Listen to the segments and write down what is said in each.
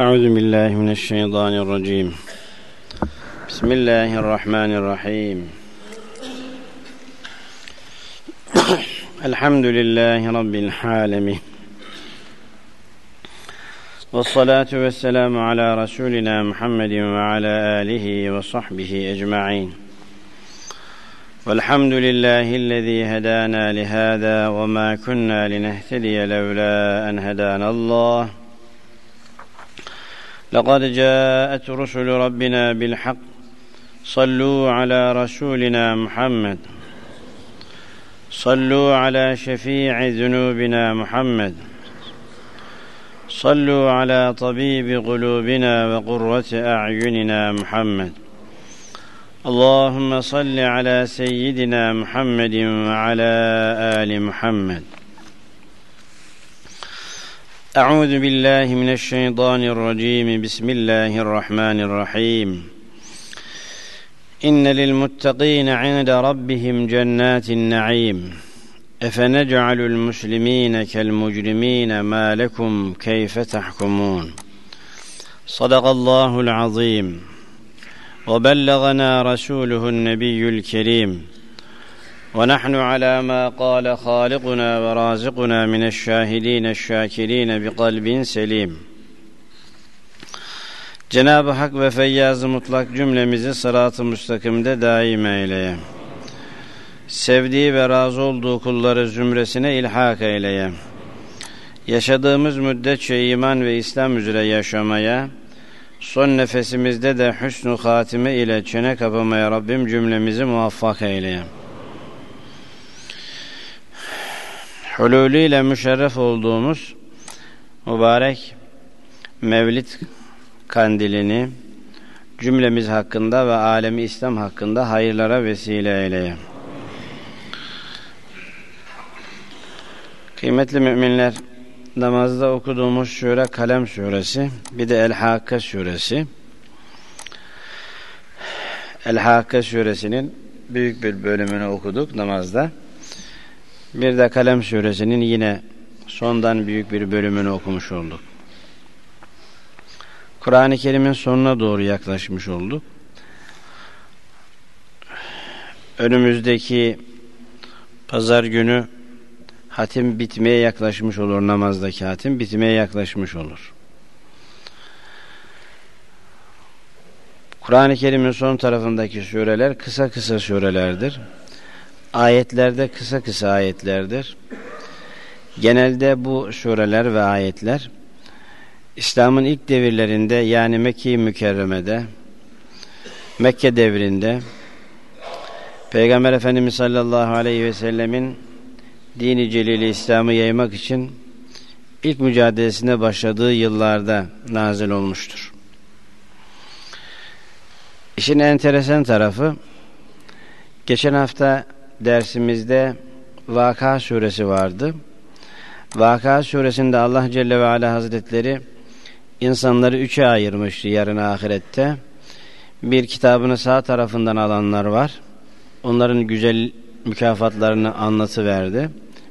أعوذ بالله من الشيطان الرجيم. بسم الله الرحمن الرحيم. الحمد لله رب العالمين. والصلاة والسلام على رسولنا محمد وعلى آله وصحبه أجمعين. والحمد لله الذي هدانا لهذا وما كنا لنهتدي لولا أن هدانا الله. لقد جاءت رسل ربنا بالحق. صلوا على رسولنا محمد. صلوا على شفيع ذنوبنا محمد. صلوا على طبيب قلوبنا وقرة أعيننا محمد. اللهم صل على سيدنا محمد وعلى آل محمد. أعوذ بالله من الشيطان الرجيم. بسم الله الرحمن الرحيم. إن للمتقين عند ربهم جنات النعيم. أفنجعل المسلمين كالمجرمين ما لكم كيف تحكمون؟ صدق الله العظيم. وبلغنا رسوله النبي الكريم. ونحن على ما قال خالقنا ورازقنا من الشاهدين الشاكرين بقلب سليم Cenab-ı Hak ve Feyyaz-ı Mutlak cümlemizi sırat-ı müstakimde daim eyleye. Sevdiği ve razı olduğu kulları zümresine ilhak eyleye. Yaşadığımız müddetçe iman ve İslam üzere yaşamaya, son nefesimizde de hüsnü hatime ile çene kapamaya Rabbim cümlemizi muvaffak eyleye. Hululü ile müşerref olduğumuz mübarek Mevlid kandilini cümlemiz hakkında ve alemi İslam hakkında hayırlara vesile eyleye. Kıymetli müminler, namazda okuduğumuz sure Kalem suresi, bir de El-Hakka suresi. El-Hakka suresinin büyük bir bölümünü okuduk namazda. Bir de Kalem suresinin yine sondan büyük bir bölümünü okumuş olduk. Kur'an-ı Kerim'in sonuna doğru yaklaşmış olduk. Önümüzdeki pazar günü hatim bitmeye yaklaşmış olur namazdaki hatim bitmeye yaklaşmış olur. Kur'an-ı Kerim'in son tarafındaki sureler kısa kısa surelerdir. Ayetlerde kısa kısa ayetlerdir. Genelde bu sureler ve ayetler İslam'ın ilk devirlerinde yani Mekke-i Mükerreme'de Mekke devrinde Peygamber Efendimiz sallallahu aleyhi ve sellemin dini celili İslam'ı yaymak için ilk mücadelesine başladığı yıllarda nazil olmuştur. İşin enteresan tarafı geçen hafta dersimizde Vaka suresi vardı. Vaka suresinde Allah Celle ve Ala Hazretleri insanları üçe ayırmıştı yarın ahirette. Bir kitabını sağ tarafından alanlar var. Onların güzel mükafatlarını anlatıverdi.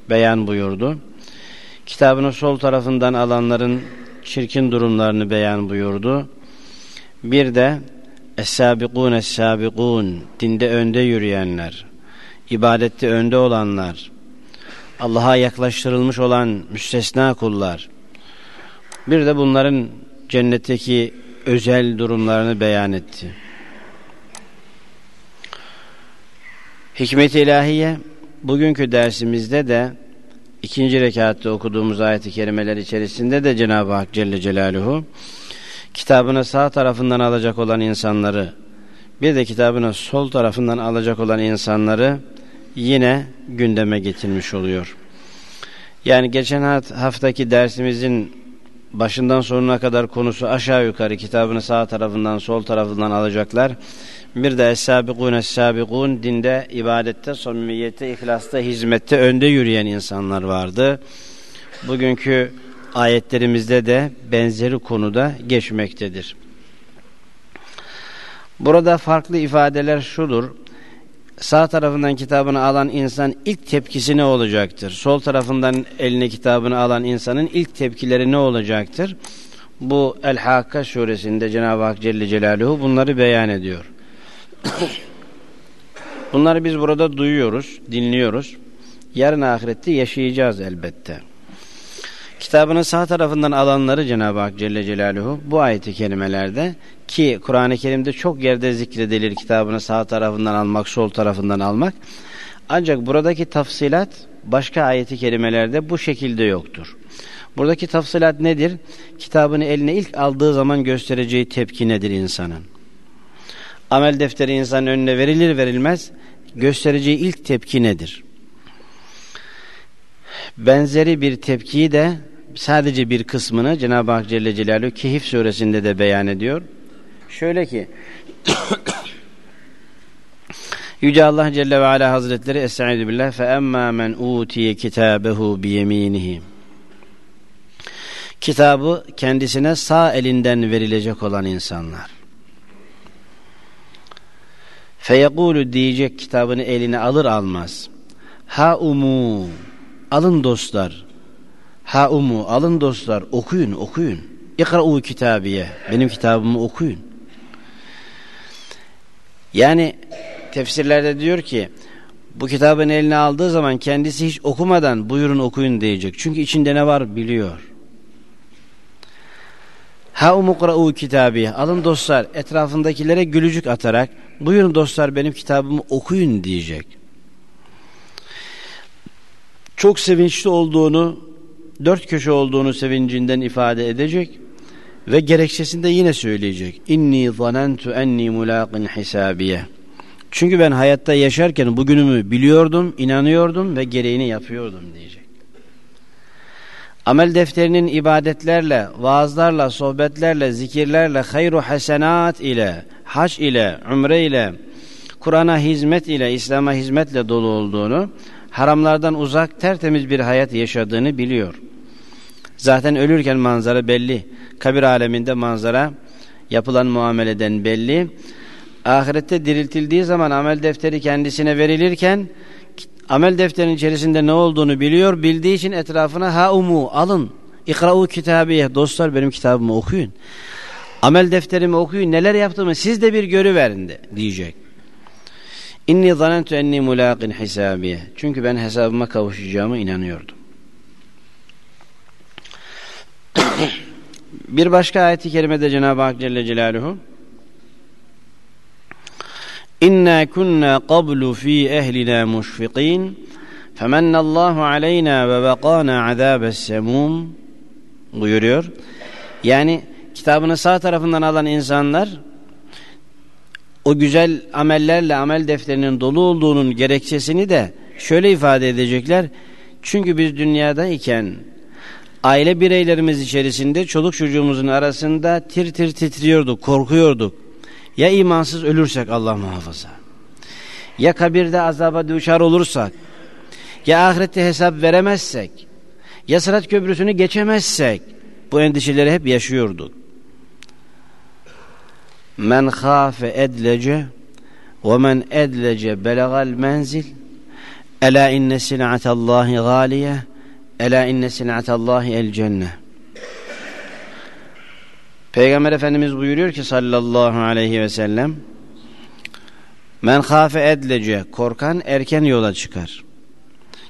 Beyan buyurdu. Kitabını sol tarafından alanların çirkin durumlarını beyan buyurdu. Bir de Es-sabikun es-sabikun dinde önde yürüyenler, ibadette önde olanlar, Allah'a yaklaştırılmış olan müstesna kullar. Bir de bunların cennetteki özel durumlarını beyan etti. Hikmet-i ilahiye bugünkü dersimizde de ikinci rekatta okuduğumuz ayet-i kerimeler içerisinde de Cenab-ı Hak Celle Celaluhu kitabını sağ tarafından alacak olan insanları bir de kitabını sol tarafından alacak olan insanları yine gündeme getirmiş oluyor. Yani geçen haftaki dersimizin başından sonuna kadar konusu aşağı yukarı kitabını sağ tarafından sol tarafından alacaklar. Bir de es-sabikun es-sabikun dinde, ibadette, samimiyette, ihlasta, hizmette önde yürüyen insanlar vardı. Bugünkü ayetlerimizde de benzeri konuda geçmektedir. Burada farklı ifadeler şudur. Sağ tarafından kitabını alan insan ilk tepkisi ne olacaktır? Sol tarafından eline kitabını alan insanın ilk tepkileri ne olacaktır? bu El-Hakka suresinde Cenab-ı Hak Celle Celaluhu bunları beyan ediyor. Bunları biz burada duyuyoruz, dinliyoruz. Yarın ahirette yaşayacağız elbette. Kitabının sağ tarafından alanları Cenab-ı Hak Celle Celaluhu bu ayeti kelimelerde ki Kur'an-ı Kerim'de çok yerde zikredilir kitabını sağ tarafından almak, sol tarafından almak. Ancak buradaki tafsilat başka ayeti kelimelerde bu şekilde yoktur. Buradaki tafsilat nedir? Kitabını eline ilk aldığı zaman göstereceği tepki nedir insanın? Amel defteri insanın önüne verilir verilmez göstereceği ilk tepki nedir? Benzeri bir tepkiyi de sadece bir kısmını Cenab-ı Hak Celle Celaluhu Kehif suresinde de beyan ediyor. Şöyle ki Yüce Allah Celle ve Ala Hazretleri Estaizu billah fe emma men utiye yeminihi Kitabı kendisine sağ elinden verilecek olan insanlar. Feyekulu diyecek kitabını eline alır almaz. Ha umu alın dostlar. Ha umu alın dostlar okuyun okuyun. İkra'u kitabiye benim kitabımı okuyun. Yani tefsirlerde diyor ki bu kitabın eline aldığı zaman kendisi hiç okumadan buyurun okuyun diyecek. Çünkü içinde ne var biliyor. Ha umukra'u kitabi. Alın dostlar etrafındakilere gülücük atarak buyurun dostlar benim kitabımı okuyun diyecek. Çok sevinçli olduğunu, dört köşe olduğunu sevincinden ifade edecek ve gerekçesinde yine söyleyecek. İnni zanentu enni mulaqin hisabiye. Çünkü ben hayatta yaşarken bugünümü biliyordum, inanıyordum ve gereğini yapıyordum diyecek. Amel defterinin ibadetlerle, vaazlarla, sohbetlerle, zikirlerle, hayru hasenat ile, hac ile, umre ile, Kur'an'a hizmet ile, İslam'a hizmetle dolu olduğunu, haramlardan uzak, tertemiz bir hayat yaşadığını biliyor. Zaten ölürken manzara belli. Kabir aleminde manzara yapılan muameleden belli. Ahirette diriltildiği zaman amel defteri kendisine verilirken amel defterinin içerisinde ne olduğunu biliyor. Bildiği için etrafına ha umu alın. İkra'u kitabiye. Dostlar benim kitabımı okuyun. Amel defterimi okuyun. Neler yaptığımı siz de bir görüverin de diyecek. İnni zanentu enni mulaqin hisabiye. Çünkü ben hesabıma kavuşacağımı inanıyordum. bir başka ayeti kerimede Cenab-ı Hak Celle Celaluhu İnna kunna qablu fi ehlina mushfiqin femenallahu aleyna ve vekana azabes semum buyuruyor. Yani kitabını sağ tarafından alan insanlar o güzel amellerle amel defterinin dolu olduğunun gerekçesini de şöyle ifade edecekler. Çünkü biz dünyadayken aile bireylerimiz içerisinde çoluk çocuğumuzun arasında tir tir titriyorduk, korkuyorduk. Ya imansız ölürsek Allah muhafaza. Ya kabirde azaba düşar olursak. Ya ahirette hesap veremezsek. Ya sırat köprüsünü geçemezsek. Bu endişeleri hep yaşıyorduk. Men khafe edlece ve men edlece belagal menzil Ela inne sil'atallahi galiye Ela inne sil'atallahi el cennet Peygamber Efendimiz buyuruyor ki sallallahu aleyhi ve sellem Men hafe edlece korkan erken yola çıkar.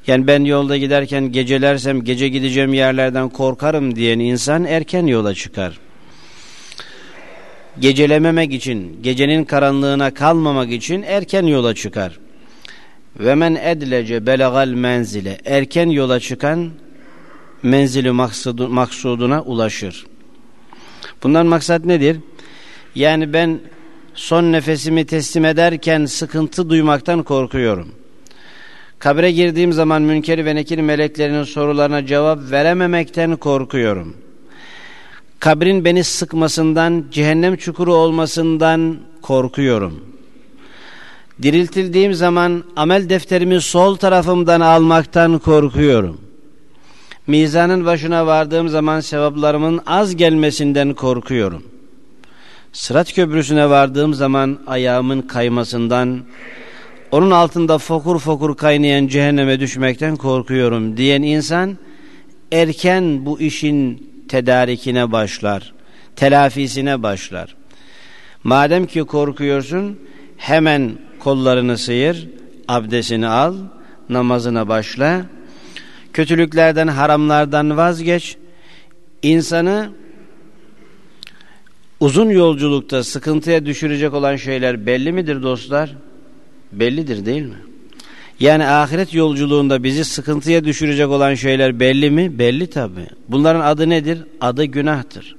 Yani ben yolda giderken gecelersem gece gideceğim yerlerden korkarım diyen insan erken yola çıkar. Gecelememek için, gecenin karanlığına kalmamak için erken yola çıkar. Ve men edlece belagal menzile erken yola çıkan menzili maksudu, maksuduna ulaşır. Bundan maksat nedir? Yani ben son nefesimi teslim ederken sıkıntı duymaktan korkuyorum. Kabre girdiğim zaman münker ve nekir meleklerinin sorularına cevap verememekten korkuyorum. Kabrin beni sıkmasından, cehennem çukuru olmasından korkuyorum. Diriltildiğim zaman amel defterimi sol tarafımdan almaktan korkuyorum. Mizanın başına vardığım zaman sevaplarımın az gelmesinden korkuyorum. Sırat köprüsüne vardığım zaman ayağımın kaymasından, onun altında fokur fokur kaynayan cehenneme düşmekten korkuyorum diyen insan erken bu işin tedarikine başlar. telafisine başlar. Madem ki korkuyorsun hemen kollarını sıyır, abdestini al, namazına başla. Kötülüklerden, haramlardan vazgeç. İnsanı uzun yolculukta sıkıntıya düşürecek olan şeyler belli midir dostlar? Bellidir değil mi? Yani ahiret yolculuğunda bizi sıkıntıya düşürecek olan şeyler belli mi? Belli tabi. Bunların adı nedir? Adı günahtır.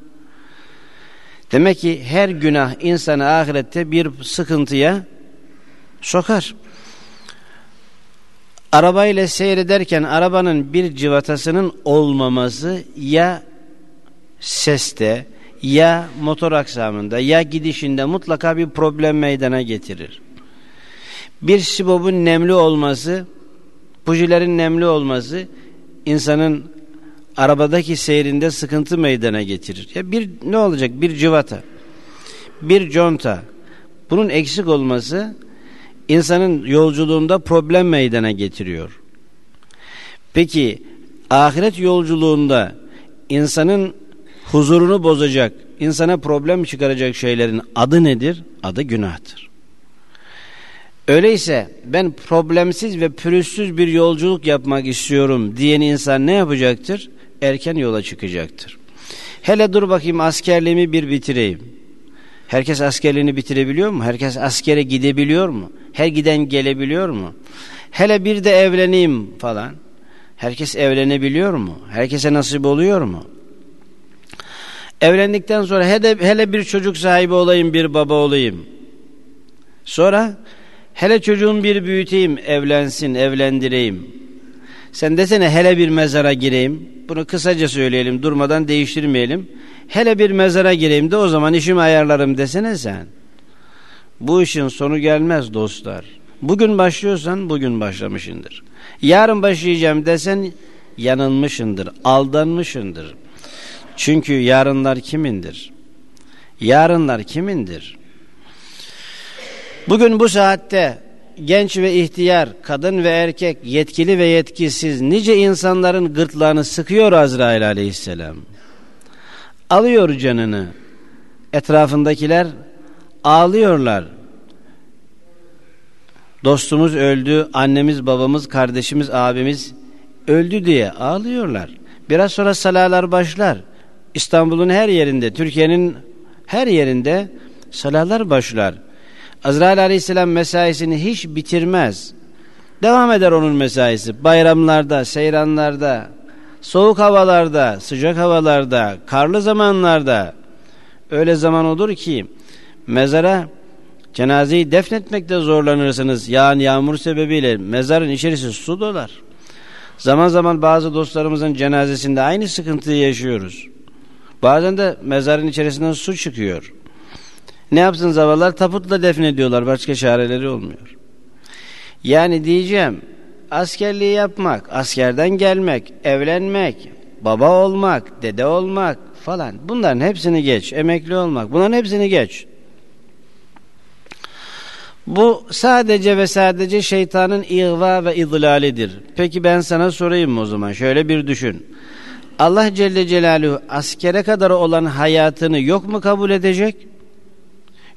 Demek ki her günah insanı ahirette bir sıkıntıya sokar. Arabayla seyrederken arabanın bir civatasının olmaması ya seste ya motor aksamında ya gidişinde mutlaka bir problem meydana getirir. Bir sibobun nemli olması, bujilerin nemli olması insanın arabadaki seyrinde sıkıntı meydana getirir. Ya bir ne olacak? Bir civata, bir conta. Bunun eksik olması insanın yolculuğunda problem meydana getiriyor. Peki ahiret yolculuğunda insanın huzurunu bozacak, insana problem çıkaracak şeylerin adı nedir? Adı günahtır. Öyleyse ben problemsiz ve pürüzsüz bir yolculuk yapmak istiyorum diyen insan ne yapacaktır? Erken yola çıkacaktır. Hele dur bakayım askerliğimi bir bitireyim. Herkes askerliğini bitirebiliyor mu? Herkes askere gidebiliyor mu? Her giden gelebiliyor mu? Hele bir de evleneyim falan. Herkes evlenebiliyor mu? Herkese nasip oluyor mu? Evlendikten sonra hele, hele bir çocuk sahibi olayım, bir baba olayım. Sonra hele çocuğum bir büyüteyim, evlensin, evlendireyim. Sen desene hele bir mezara gireyim. Bunu kısaca söyleyelim, durmadan değiştirmeyelim. Hele bir mezara gireyim de o zaman işimi ayarlarım desene sen. Bu işin sonu gelmez dostlar. Bugün başlıyorsan bugün başlamışındır. Yarın başlayacağım desen yanılmışındır, aldanmışındır. Çünkü yarınlar kimindir? Yarınlar kimindir? Bugün bu saatte genç ve ihtiyar, kadın ve erkek, yetkili ve yetkisiz nice insanların gırtlağını sıkıyor Azrail aleyhisselam. Alıyor canını. Etrafındakiler ağlıyorlar. Dostumuz öldü, annemiz, babamız, kardeşimiz, abimiz öldü diye ağlıyorlar. Biraz sonra salalar başlar. İstanbul'un her yerinde, Türkiye'nin her yerinde salalar başlar. Azrail aleyhisselam mesaisini hiç bitirmez. Devam eder onun mesaisi. Bayramlarda, seyranlarda, soğuk havalarda, sıcak havalarda, karlı zamanlarda öyle zaman olur ki mezara cenazeyi defnetmekte zorlanırsınız. Yağan yağmur sebebiyle mezarın içerisi su dolar. Zaman zaman bazı dostlarımızın cenazesinde aynı sıkıntıyı yaşıyoruz. Bazen de mezarın içerisinden su çıkıyor. Ne yapsın zavallar? Taputla defnediyorlar. Başka çareleri olmuyor. Yani diyeceğim askerliği yapmak, askerden gelmek, evlenmek, baba olmak, dede olmak falan bunların hepsini geç. Emekli olmak bunların hepsini geç. Bu sadece ve sadece şeytanın ihva ve idlalidir. Peki ben sana sorayım o zaman şöyle bir düşün. Allah Celle Celaluhu askere kadar olan hayatını yok mu kabul edecek?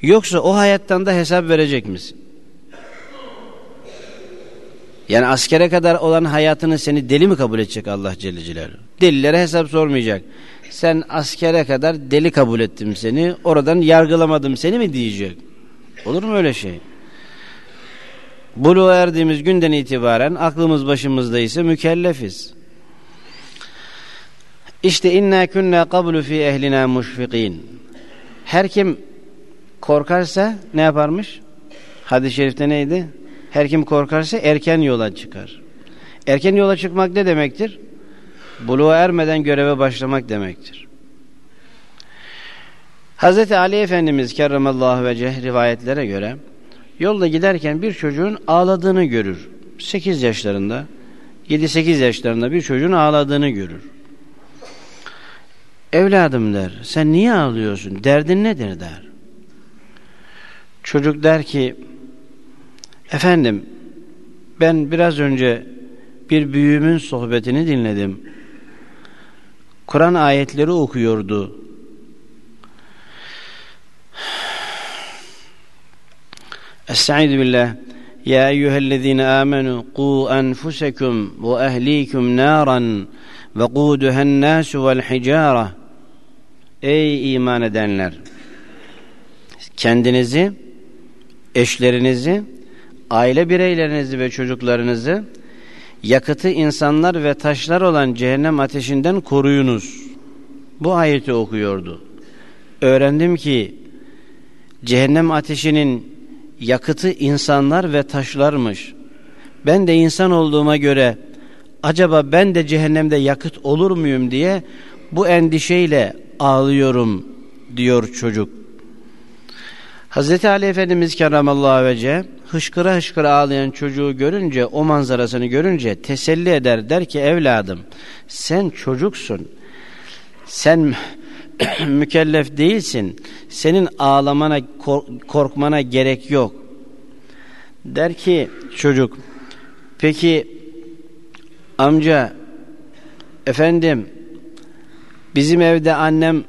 Yoksa o hayattan da hesap verecek misin? Yani askere kadar olan hayatını seni deli mi kabul edecek Allah Celle Celaluhu? Delilere hesap sormayacak. Sen askere kadar deli kabul ettim seni, oradan yargılamadım seni mi diyecek? Olur mu öyle şey? Buluğa erdiğimiz günden itibaren aklımız başımızda ise mükellefiz. İşte inna kunna qablu fi ehlina muşfikin. Her kim korkarsa ne yaparmış? Hadis-i şerifte neydi? Her kim korkarsa erken yola çıkar. Erken yola çıkmak ne demektir? Buluğa ermeden göreve başlamak demektir. Hz. Ali Efendimiz kerramallahu veceh rivayetlere göre yolda giderken bir çocuğun ağladığını görür. 8 yaşlarında 7-8 yaşlarında bir çocuğun ağladığını görür. Evladım der sen niye ağlıyorsun derdin nedir der. Çocuk der ki efendim ben biraz önce bir büyüğümün sohbetini dinledim. Kur'an ayetleri okuyordu. Estaizu billah. Ya eyyühellezine amenu ku enfusekum ve ehlikum naran ve kuduhen nasu vel hicara. Ey iman edenler! Kendinizi eşlerinizi, aile bireylerinizi ve çocuklarınızı yakıtı insanlar ve taşlar olan cehennem ateşinden koruyunuz. Bu ayeti okuyordu. Öğrendim ki cehennem ateşinin yakıtı insanlar ve taşlarmış. Ben de insan olduğuma göre acaba ben de cehennemde yakıt olur muyum diye bu endişeyle ağlıyorum diyor çocuk. Hazreti Ali Efendimiz Kerramallahu Vece hışkıra hışkıra ağlayan çocuğu görünce o manzarasını görünce teselli eder der ki evladım sen çocuksun. Sen mükellef değilsin. Senin ağlamana korkmana gerek yok. Der ki çocuk peki amca efendim bizim evde annem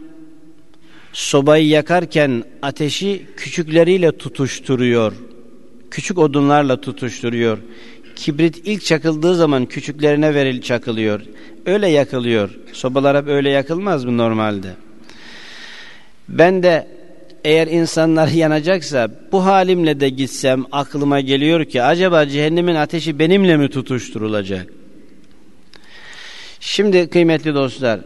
sobayı yakarken ateşi küçükleriyle tutuşturuyor. Küçük odunlarla tutuşturuyor. Kibrit ilk çakıldığı zaman küçüklerine veril çakılıyor. Öyle yakılıyor. Sobalar hep öyle yakılmaz mı normalde? Ben de eğer insanlar yanacaksa bu halimle de gitsem aklıma geliyor ki acaba cehennemin ateşi benimle mi tutuşturulacak? Şimdi kıymetli dostlar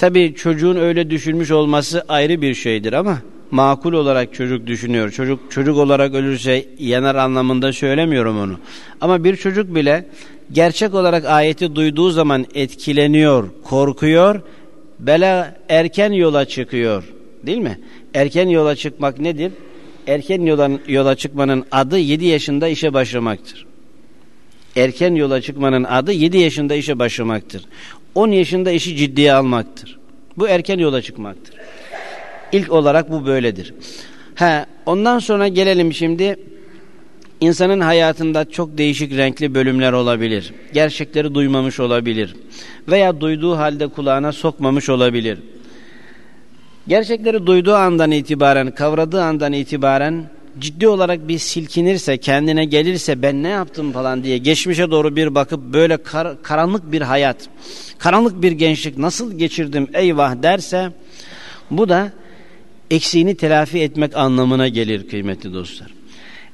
Tabi çocuğun öyle düşünmüş olması ayrı bir şeydir ama makul olarak çocuk düşünüyor. Çocuk çocuk olarak ölürse yanar anlamında söylemiyorum onu. Ama bir çocuk bile gerçek olarak ayeti duyduğu zaman etkileniyor, korkuyor, bela erken yola çıkıyor. Değil mi? Erken yola çıkmak nedir? Erken yola, yola çıkmanın adı 7 yaşında işe başlamaktır. Erken yola çıkmanın adı 7 yaşında işe başlamaktır. 10 yaşında işi ciddiye almaktır. Bu erken yola çıkmaktır. İlk olarak bu böyledir. Ha, ondan sonra gelelim şimdi insanın hayatında çok değişik renkli bölümler olabilir. Gerçekleri duymamış olabilir. Veya duyduğu halde kulağına sokmamış olabilir. Gerçekleri duyduğu andan itibaren, kavradığı andan itibaren ciddi olarak bir silkinirse, kendine gelirse ben ne yaptım falan diye geçmişe doğru bir bakıp böyle kar, karanlık bir hayat, karanlık bir gençlik nasıl geçirdim eyvah derse bu da eksiğini telafi etmek anlamına gelir kıymetli dostlar.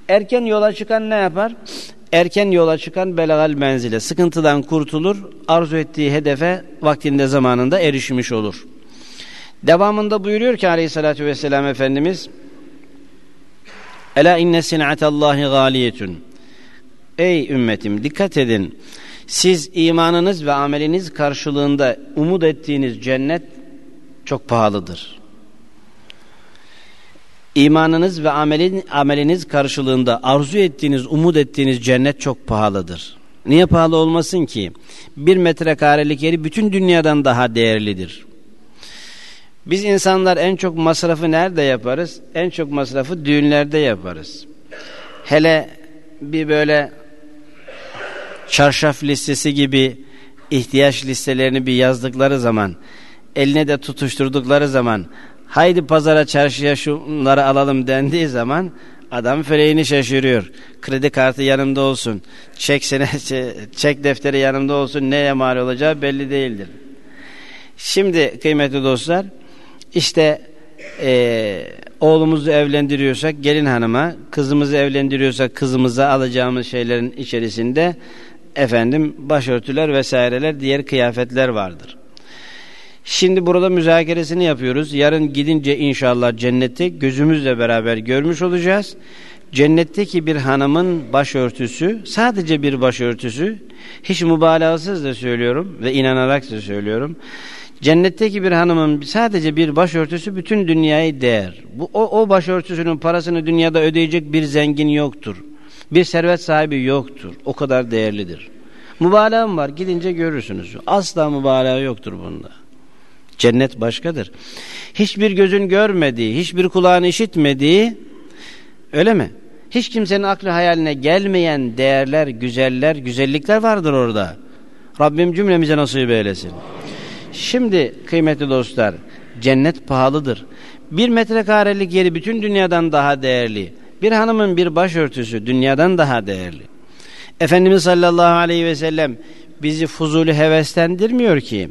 Erken yola çıkan ne yapar? Erken yola çıkan belagal menzile, sıkıntıdan kurtulur, arzu ettiği hedefe vaktinde zamanında erişmiş olur. Devamında buyuruyor ki aleyhissalatü vesselam Efendimiz, Ela inne sin'atallahi galiyetun. Ey ümmetim dikkat edin. Siz imanınız ve ameliniz karşılığında umut ettiğiniz cennet çok pahalıdır. İmanınız ve amelin, ameliniz karşılığında arzu ettiğiniz, umut ettiğiniz cennet çok pahalıdır. Niye pahalı olmasın ki? Bir metrekarelik yeri bütün dünyadan daha değerlidir. Biz insanlar en çok masrafı nerede yaparız? En çok masrafı düğünlerde yaparız. Hele bir böyle çarşaf listesi gibi ihtiyaç listelerini bir yazdıkları zaman, eline de tutuşturdukları zaman, haydi pazara çarşıya şunları alalım dendiği zaman adam feleğini şaşırıyor. Kredi kartı yanımda olsun, çek, sene, çek defteri yanımda olsun neye mal olacağı belli değildir. Şimdi kıymetli dostlar, işte e, oğlumuzu evlendiriyorsak gelin hanıma, kızımızı evlendiriyorsak kızımıza alacağımız şeylerin içerisinde efendim başörtüler vesaireler, diğer kıyafetler vardır. Şimdi burada müzakeresini yapıyoruz. Yarın gidince inşallah cennette gözümüzle beraber görmüş olacağız. Cennetteki bir hanımın başörtüsü, sadece bir başörtüsü, hiç mübalağasız da söylüyorum ve inanarak da söylüyorum. Cennetteki bir hanımın sadece bir başörtüsü bütün dünyayı değer. Bu, o, o başörtüsünün parasını dünyada ödeyecek bir zengin yoktur. Bir servet sahibi yoktur. O kadar değerlidir. Mübalağım var gidince görürsünüz. Asla mübalağa yoktur bunda. Cennet başkadır. Hiçbir gözün görmediği, hiçbir kulağın işitmediği öyle mi? Hiç kimsenin aklı hayaline gelmeyen değerler, güzeller, güzellikler vardır orada. Rabbim cümlemize nasip eylesin. Şimdi kıymetli dostlar cennet pahalıdır. Bir metrekarelik yeri bütün dünyadan daha değerli. Bir hanımın bir başörtüsü dünyadan daha değerli. Efendimiz sallallahu aleyhi ve sellem bizi fuzuli heveslendirmiyor ki.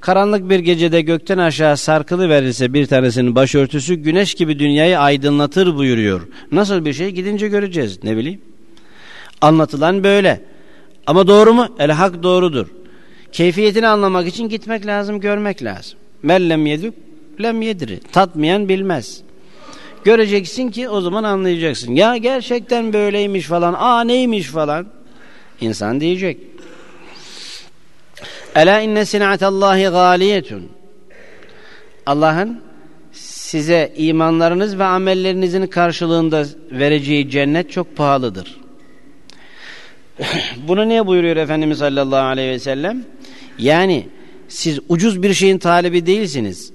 Karanlık bir gecede gökten aşağı sarkılı verirse bir tanesinin başörtüsü güneş gibi dünyayı aydınlatır buyuruyor. Nasıl bir şey gidince göreceğiz ne bileyim. Anlatılan böyle. Ama doğru mu? El hak doğrudur. Keyfiyetini anlamak için gitmek lazım, görmek lazım. Mellem yedük, lem yediri. Tatmayan bilmez. Göreceksin ki o zaman anlayacaksın. Ya gerçekten böyleymiş falan, aa neymiş falan. İnsan diyecek. Ela inne sinatallahi galiyetun. Allah'ın size imanlarınız ve amellerinizin karşılığında vereceği cennet çok pahalıdır. Bunu niye buyuruyor Efendimiz sallallahu aleyhi ve sellem? Yani siz ucuz bir şeyin talibi değilsiniz.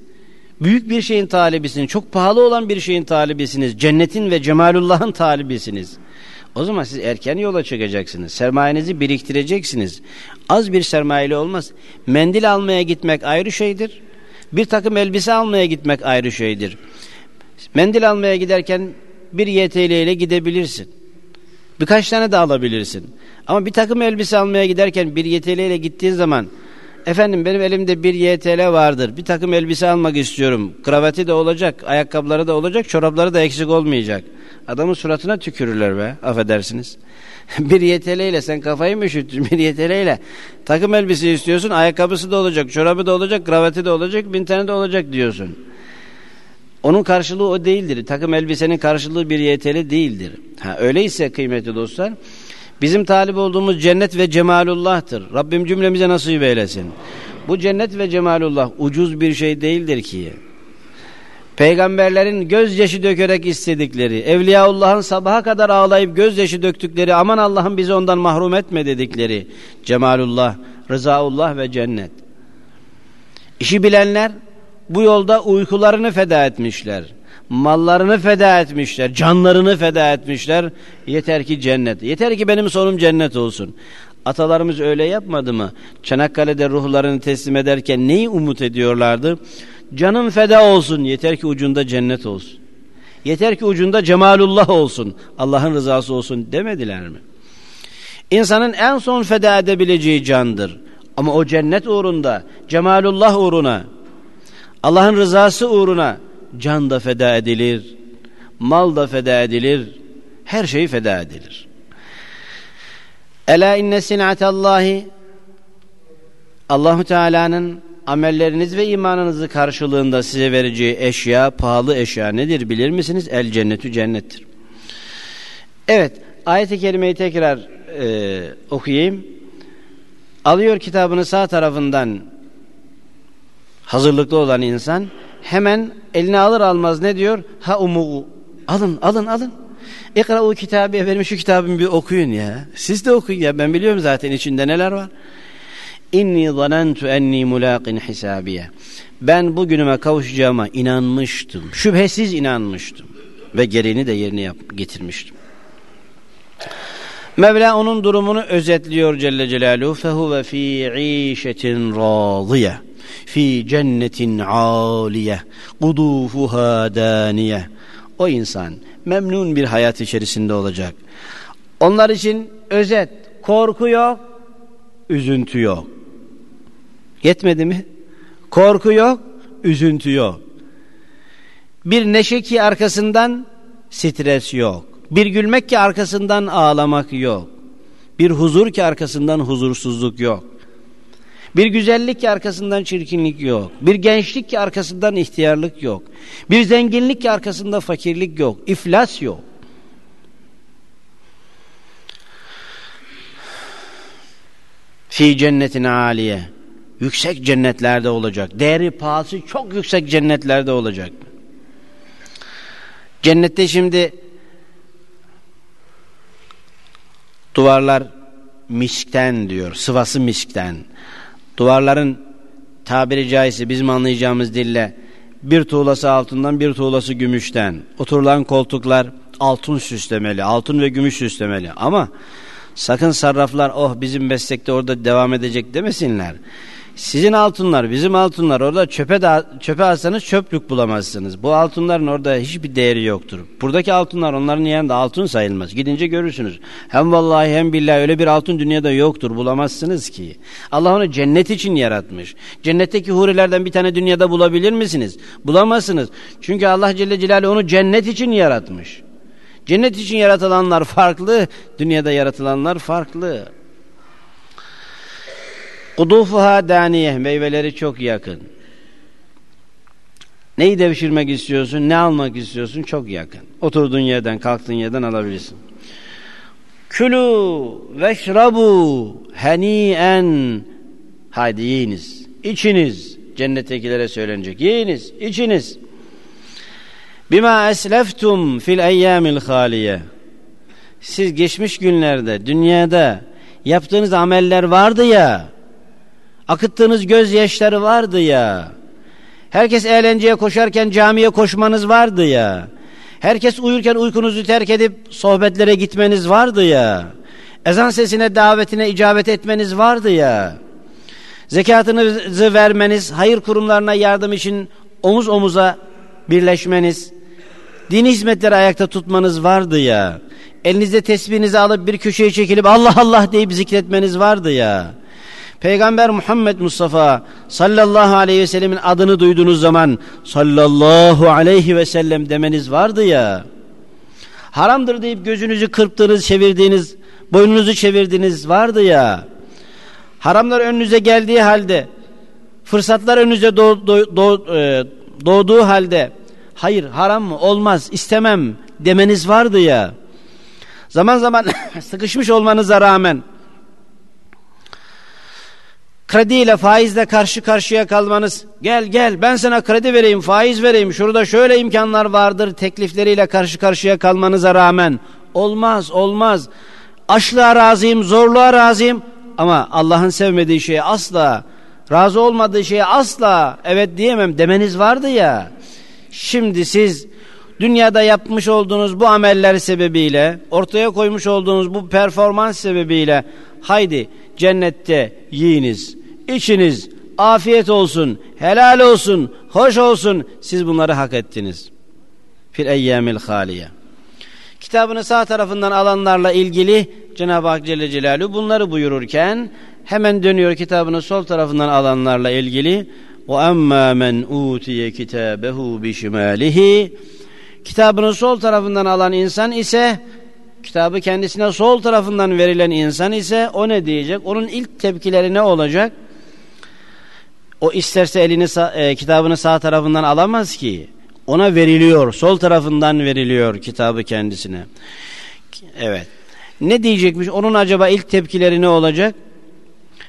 Büyük bir şeyin talibisiniz. Çok pahalı olan bir şeyin talibisiniz. Cennetin ve cemalullah'ın talibisiniz. O zaman siz erken yola çıkacaksınız. Sermayenizi biriktireceksiniz. Az bir sermayeli olmaz. Mendil almaya gitmek ayrı şeydir. Bir takım elbise almaya gitmek ayrı şeydir. Mendil almaya giderken bir YTL ile gidebilirsin. Birkaç tane de alabilirsin. Ama bir takım elbise almaya giderken bir YTL ile gittiğin zaman efendim benim elimde bir YTL vardır. Bir takım elbise almak istiyorum. Kravatı da olacak, ayakkabıları da olacak, çorapları da eksik olmayacak. Adamın suratına tükürürler be affedersiniz. bir YTL ile sen kafayı mı üşüttün? Bir YTL ile takım elbise istiyorsun, ayakkabısı da olacak, çorabı da olacak, kravatı da olacak, bin tane de olacak diyorsun. Onun karşılığı o değildir. Takım elbisenin karşılığı bir YTL değildir. Ha, öyleyse kıymetli dostlar bizim talip olduğumuz cennet ve cemalullah'tır. Rabbim cümlemize nasip eylesin. Bu cennet ve cemalullah ucuz bir şey değildir ki. Peygamberlerin gözyaşı dökerek istedikleri, Evliyaullah'ın sabaha kadar ağlayıp gözyaşı döktükleri, aman Allah'ım bizi ondan mahrum etme dedikleri cemalullah, rızaullah ve cennet. İşi bilenler bu yolda uykularını feda etmişler. Mallarını feda etmişler. Canlarını feda etmişler. Yeter ki cennet. Yeter ki benim sonum cennet olsun. Atalarımız öyle yapmadı mı? Çanakkale'de ruhlarını teslim ederken neyi umut ediyorlardı? Canım feda olsun. Yeter ki ucunda cennet olsun. Yeter ki ucunda cemalullah olsun. Allah'ın rızası olsun demediler mi? İnsanın en son feda edebileceği candır. Ama o cennet uğrunda, cemalullah uğruna, Allah'ın rızası uğruna can da feda edilir, mal da feda edilir, her şey feda edilir. Ela inne sinatallahi Allahu Teala'nın amelleriniz ve imanınızı karşılığında size vereceği eşya, pahalı eşya nedir bilir misiniz? El cennetü cennettir. Evet, ayet-i kerimeyi tekrar e, okuyayım. Alıyor kitabını sağ tarafından hazırlıklı olan insan hemen eline alır almaz ne diyor? Ha umugu. Alın alın alın. İkra o kitabı benim şu kitabımı bir okuyun ya. Siz de okuyun ya ben biliyorum zaten içinde neler var. İnni zanentu enni mulaqin hisabiye. Ben bugünüme kavuşacağıma inanmıştım. Şüphesiz inanmıştım. Ve gereğini de yerine yap getirmiştim. Mevla onun durumunu özetliyor Celle Celaluhu. Fehuve fi işetin râziye fi cennetin aliye kudufuha daniye o insan memnun bir hayat içerisinde olacak. Onlar için özet korku yok, üzüntü yok. Yetmedi mi? Korku yok, üzüntü yok. Bir neşe ki arkasından stres yok. Bir gülmek ki arkasından ağlamak yok. Bir huzur ki arkasından huzursuzluk yok. Bir güzellik ki arkasından çirkinlik yok. Bir gençlik ki arkasından ihtiyarlık yok. Bir zenginlik ki arkasında fakirlik yok. İflas yok. Fi cennetin aliye. Yüksek cennetlerde olacak. Değeri pahası çok yüksek cennetlerde olacak. Cennette şimdi duvarlar miskten diyor. Sıvası miskten. Duvarların tabiri caizse bizim anlayacağımız dille bir tuğlası altından bir tuğlası gümüşten. Oturulan koltuklar altın süslemeli, altın ve gümüş süslemeli. Ama sakın sarraflar oh bizim meslekte orada devam edecek demesinler. Sizin altınlar, bizim altınlar orada çöpe de, çöpe atsanız çöplük bulamazsınız. Bu altınların orada hiçbir değeri yoktur. Buradaki altınlar onların yanında altın sayılmaz. Gidince görürsünüz. Hem vallahi hem billahi öyle bir altın dünyada yoktur. Bulamazsınız ki. Allah onu cennet için yaratmış. Cennetteki hurilerden bir tane dünyada bulabilir misiniz? Bulamazsınız. Çünkü Allah Celle Celaluhu onu cennet için yaratmış. Cennet için yaratılanlar farklı, dünyada yaratılanlar farklı. Kudufuha daniye, meyveleri çok yakın. Neyi devşirmek istiyorsun, ne almak istiyorsun çok yakın. Oturduğun yerden, kalktığın yerden alabilirsin. Külü veşrabu heniyen haydi yiyiniz, içiniz. Cennettekilere söylenecek. Yiyiniz, içiniz. Bima esleftum fil eyyamil haliye. Siz geçmiş günlerde dünyada yaptığınız ameller vardı ya. Akıttığınız gözyaşları vardı ya. Herkes eğlenceye koşarken camiye koşmanız vardı ya. Herkes uyurken uykunuzu terk edip sohbetlere gitmeniz vardı ya. Ezan sesine davetine icabet etmeniz vardı ya. Zekatınızı vermeniz, hayır kurumlarına yardım için omuz omuza birleşmeniz, dini hizmetleri ayakta tutmanız vardı ya. Elinizde tesbihinizi alıp bir köşeye çekilip Allah Allah deyip zikretmeniz vardı ya. Peygamber Muhammed Mustafa sallallahu aleyhi ve sellemin adını duyduğunuz zaman sallallahu aleyhi ve sellem demeniz vardı ya. Haramdır deyip gözünüzü kırptığınız, çevirdiğiniz, boynunuzu çevirdiğiniz vardı ya. Haramlar önünüze geldiği halde, fırsatlar önünüze doğ, doğ, doğ, e, doğduğu halde, hayır haram mı olmaz istemem demeniz vardı ya. Zaman zaman sıkışmış olmanıza rağmen, krediyle faizle karşı karşıya kalmanız. Gel gel ben sana kredi vereyim faiz vereyim. Şurada şöyle imkanlar vardır teklifleriyle karşı karşıya kalmanıza rağmen. Olmaz olmaz. Açlığa razıyım zorluğa razıyım. Ama Allah'ın sevmediği şeye asla razı olmadığı şeye asla evet diyemem demeniz vardı ya. Şimdi siz dünyada yapmış olduğunuz bu ameller sebebiyle ortaya koymuş olduğunuz bu performans sebebiyle haydi cennette yiyiniz, içiniz, afiyet olsun, helal olsun, hoş olsun. Siz bunları hak ettiniz. Fil eyyamil haliye. Kitabını sağ tarafından alanlarla ilgili Cenab-ı Hak Celle Celaluhu bunları buyururken hemen dönüyor kitabını sol tarafından alanlarla ilgili وَاَمَّا مَنْ اُوْتِيَ كِتَابَهُ بِشِمَالِهِ Kitabını sol tarafından alan insan ise kitabı kendisine sol tarafından verilen insan ise o ne diyecek? Onun ilk tepkileri ne olacak? O isterse elini e, kitabını sağ tarafından alamaz ki. Ona veriliyor, sol tarafından veriliyor kitabı kendisine. Evet. Ne diyecekmiş? Onun acaba ilk tepkileri ne olacak?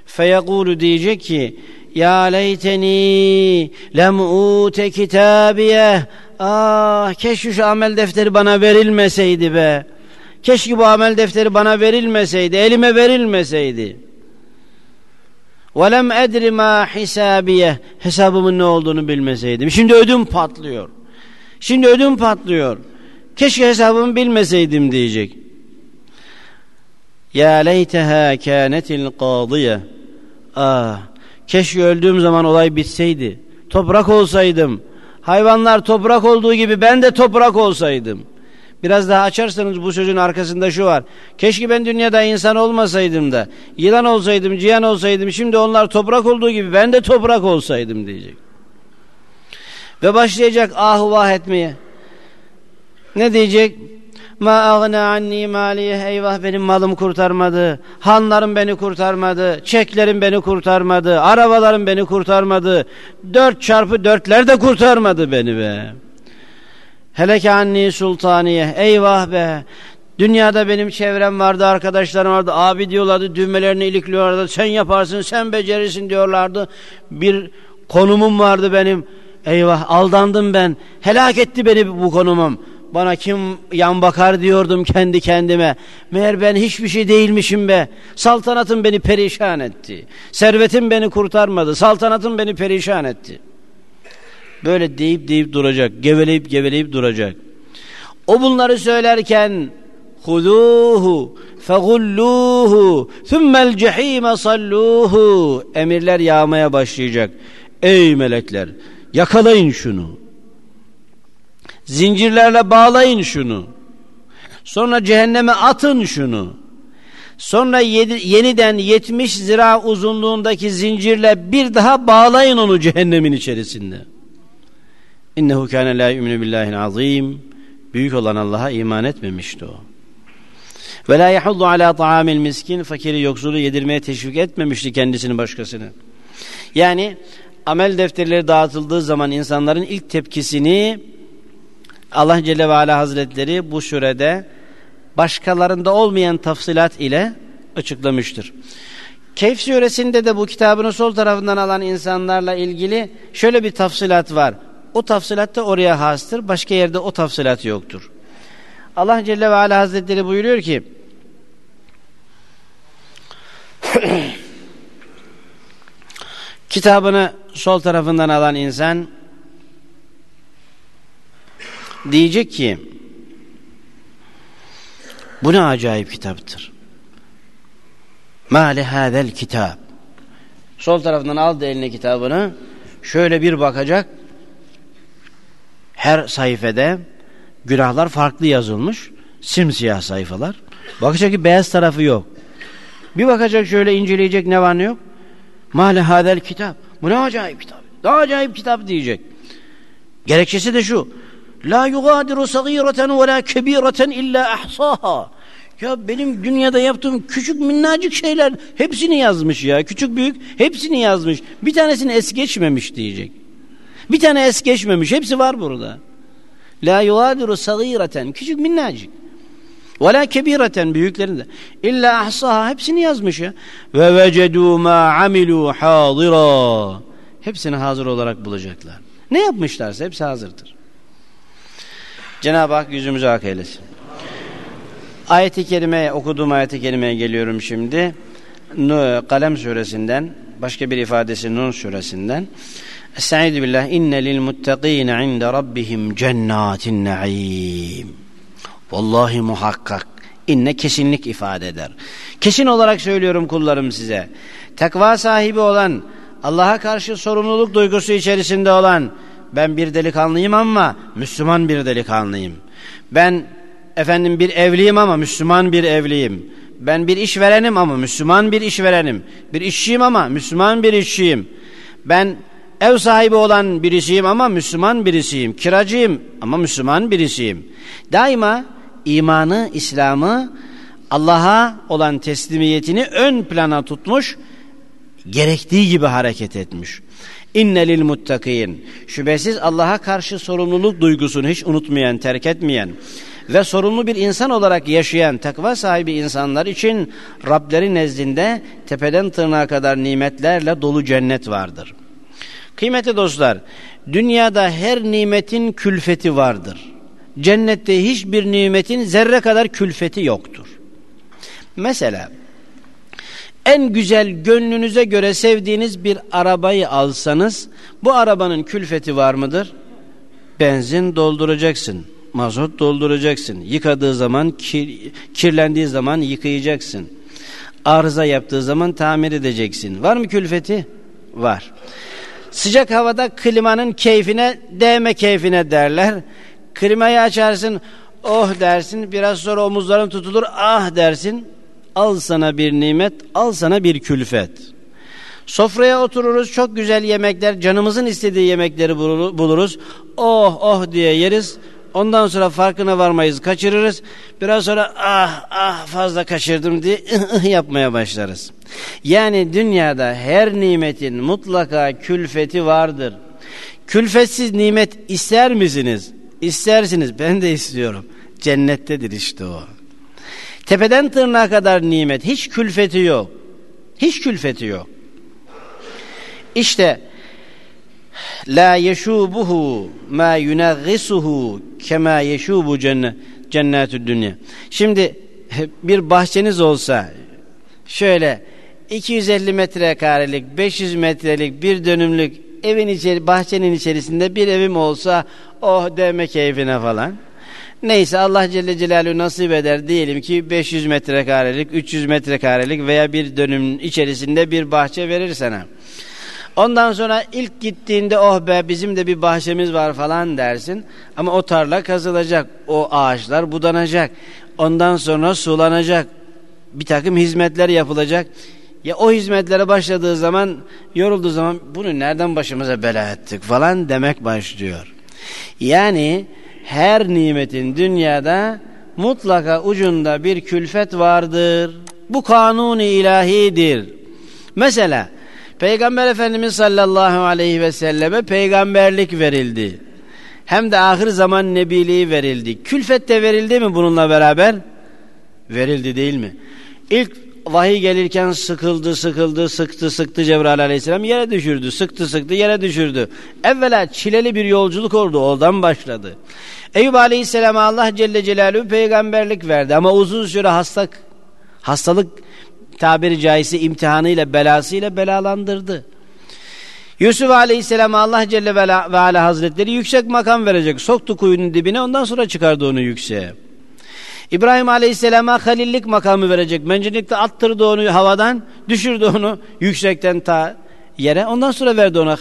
Feyekulu diyecek ki Ya leyteni lem ute Ah keşke şu amel defteri bana verilmeseydi be. Keşke bu amel defteri bana verilmeseydi, elime verilmeseydi. وَلَمْ اَدْرِ مَا حِسَابِيَ Hesabımın ne olduğunu bilmeseydim. Şimdi ödüm patlıyor. Şimdi ödüm patlıyor. Keşke hesabımı bilmeseydim diyecek. Ya leyteha kânetil qâdiye. Ah, keşke öldüğüm zaman olay bitseydi. Toprak olsaydım. Hayvanlar toprak olduğu gibi ben de toprak olsaydım. Biraz daha açarsanız bu sözün arkasında şu var. Keşke ben dünyada insan olmasaydım da, yılan olsaydım, cihan olsaydım, şimdi onlar toprak olduğu gibi ben de toprak olsaydım diyecek. Ve başlayacak ah vah etmeye. Ne diyecek? Ma ağne anni maliye eyvah benim malım kurtarmadı. Hanlarım beni kurtarmadı. Çeklerim beni kurtarmadı. Arabalarım beni kurtarmadı. Dört çarpı dörtler de kurtarmadı beni be. Heleke anni sultaniye. Eyvah be. Dünyada benim çevrem vardı, arkadaşlarım vardı. Abi diyorlardı, düğmelerini ilikliyorlardı. Sen yaparsın, sen becerirsin diyorlardı. Bir konumum vardı benim. Eyvah aldandım ben. Helak etti beni bu konumum. Bana kim yan bakar diyordum kendi kendime. Meğer ben hiçbir şey değilmişim be. Saltanatım beni perişan etti. Servetim beni kurtarmadı. Saltanatım beni perişan etti. Böyle deyip deyip duracak. Geveleyip geveleyip duracak. O bunları söylerken huduhu fegulluhu thummel cehime salluhu emirler yağmaya başlayacak. Ey melekler yakalayın şunu. Zincirlerle bağlayın şunu. Sonra cehenneme atın şunu. Sonra yedi, yeniden 70 zira uzunluğundaki zincirle bir daha bağlayın onu cehennemin içerisinde. İnnehu kâne la yu'minu billahi azim. Büyük olan Allah'a iman etmemişti o. Ve la yahuddu ala ta'amil miskin. Fakiri yoksulu yedirmeye teşvik etmemişti kendisini başkasını. Yani amel defterleri dağıtıldığı zaman insanların ilk tepkisini Allah Celle ve Ala Hazretleri bu sürede başkalarında olmayan tafsilat ile açıklamıştır. Keyf suresinde de bu kitabını sol tarafından alan insanlarla ilgili şöyle bir tafsilat var. O tafsilat da oraya hastır. Başka yerde o tafsilat yoktur. Allah Celle ve Ala Hazretleri buyuruyor ki kitabını sol tarafından alan insan diyecek ki bu ne acayip kitaptır. Ma le hadel kitap. Sol tarafından aldı eline kitabını. Şöyle bir bakacak. Her sayfede günahlar farklı yazılmış. Simsiyah sayfalar. Bakacak ki beyaz tarafı yok. Bir bakacak şöyle inceleyecek ne var ne yok. Ma le hadel kitap. Bu ne acayip kitap. Daha acayip kitap diyecek. Gerekçesi de şu. La yugadiru sagireten ve la kebireten illa ahsaha. Ya benim dünyada yaptığım küçük minnacık şeyler hepsini yazmış ya. Küçük büyük hepsini yazmış. Bir tanesini es geçmemiş diyecek. Bir tane es geçmemiş. Hepsi var burada. La yugadiru sagireten. Küçük minnacık. Ve la kebireten büyüklerinde. İlla ahsaha hepsini yazmış ya. Ve vecedu ma amilu hadira. Hepsini hazır olarak bulacaklar. Ne yapmışlarsa hepsi hazırdır. Cenab-ı Hak yüzümüzü hak eylesin. Ayeti kerimeye, okuduğum ayeti kerimeye geliyorum şimdi. Kalem suresinden, başka bir ifadesi Nun suresinden. Estaizu billah, inne lil muttakine inde rabbihim cennatin naim. Vallahi muhakkak, inne kesinlik ifade eder. Kesin olarak söylüyorum kullarım size. Takva sahibi olan, Allah'a karşı sorumluluk duygusu içerisinde olan, ben bir delikanlıyım ama Müslüman bir delikanlıyım. Ben efendim bir evliyim ama Müslüman bir evliyim. Ben bir işverenim ama Müslüman bir işverenim. Bir işçiyim ama Müslüman bir işçiyim. Ben ev sahibi olan birisiyim ama Müslüman birisiyim. Kiracıyım ama Müslüman birisiyim. Daima imanı, İslam'ı, Allah'a olan teslimiyetini ön plana tutmuş, gerektiği gibi hareket etmiş. İnne lil muttakin. Şüphesiz Allah'a karşı sorumluluk duygusunu hiç unutmayan, terk etmeyen ve sorumlu bir insan olarak yaşayan takva sahibi insanlar için Rableri nezdinde tepeden tırnağa kadar nimetlerle dolu cennet vardır. Kıymetli dostlar, dünyada her nimetin külfeti vardır. Cennette hiçbir nimetin zerre kadar külfeti yoktur. Mesela en güzel gönlünüze göre sevdiğiniz bir arabayı alsanız bu arabanın külfeti var mıdır? Benzin dolduracaksın, mazot dolduracaksın. Yıkadığı zaman, kir, kirlendiği zaman yıkayacaksın. Arıza yaptığı zaman tamir edeceksin. Var mı külfeti? Var. Sıcak havada klimanın keyfine, değme keyfine derler. Klimayı açarsın, oh dersin. Biraz sonra omuzların tutulur, ah dersin Al sana bir nimet, al sana bir külfet. Sofraya otururuz, çok güzel yemekler, canımızın istediği yemekleri buluruz. Oh oh diye yeriz. Ondan sonra farkına varmayız, kaçırırız. Biraz sonra ah ah fazla kaçırdım diye yapmaya başlarız. Yani dünyada her nimetin mutlaka külfeti vardır. Külfetsiz nimet ister misiniz? İstersiniz, ben de istiyorum. Cennettedir işte o. Tepeden tırnağa kadar nimet. Hiç külfeti yok. Hiç külfeti yok. İşte la yeşubuhu ma yunaggisuhu kema yeşubu cennet cennetü dünya. Şimdi bir bahçeniz olsa şöyle 250 metrekarelik, 500 metrelik bir dönümlük evin içeri, bahçenin içerisinde bir evim olsa oh deme keyfine falan. Neyse Allah Celle Celaluhu nasip eder diyelim ki 500 metrekarelik, 300 metrekarelik veya bir dönümün içerisinde bir bahçe verir sana. Ondan sonra ilk gittiğinde oh be bizim de bir bahçemiz var falan dersin. Ama o tarla kazılacak, o ağaçlar budanacak. Ondan sonra sulanacak. Bir takım hizmetler yapılacak. Ya o hizmetlere başladığı zaman, yorulduğu zaman bunu nereden başımıza bela ettik falan demek başlıyor. Yani her nimetin dünyada mutlaka ucunda bir külfet vardır. Bu kanun ilahidir. Mesela Peygamber Efendimiz sallallahu aleyhi ve selleme peygamberlik verildi. Hem de ahir zaman nebiliği verildi. Külfet de verildi mi bununla beraber? Verildi değil mi? İlk vahiy gelirken sıkıldı, sıkıldı, sıktı, sıktı Cebrail aleyhisselam yere düşürdü, sıktı, sıktı yere düşürdü. Evvela çileli bir yolculuk oldu, oradan başladı. Eyüp aleyhisselama Allah Celle Celaluhu peygamberlik verdi ama uzun süre hasta, hastalık tabiri caizse imtihanıyla, belasıyla belalandırdı. Yusuf Aleyhisselam Allah Celle ve Ala Hazretleri yüksek makam verecek. Soktu kuyunun dibine ondan sonra çıkardı onu yükseğe. İbrahim Aleyhisselam'a halillik makamı verecek. Mencelikte attırdı onu havadan, düşürdü onu yüksekten ta yere. Ondan sonra verdi ona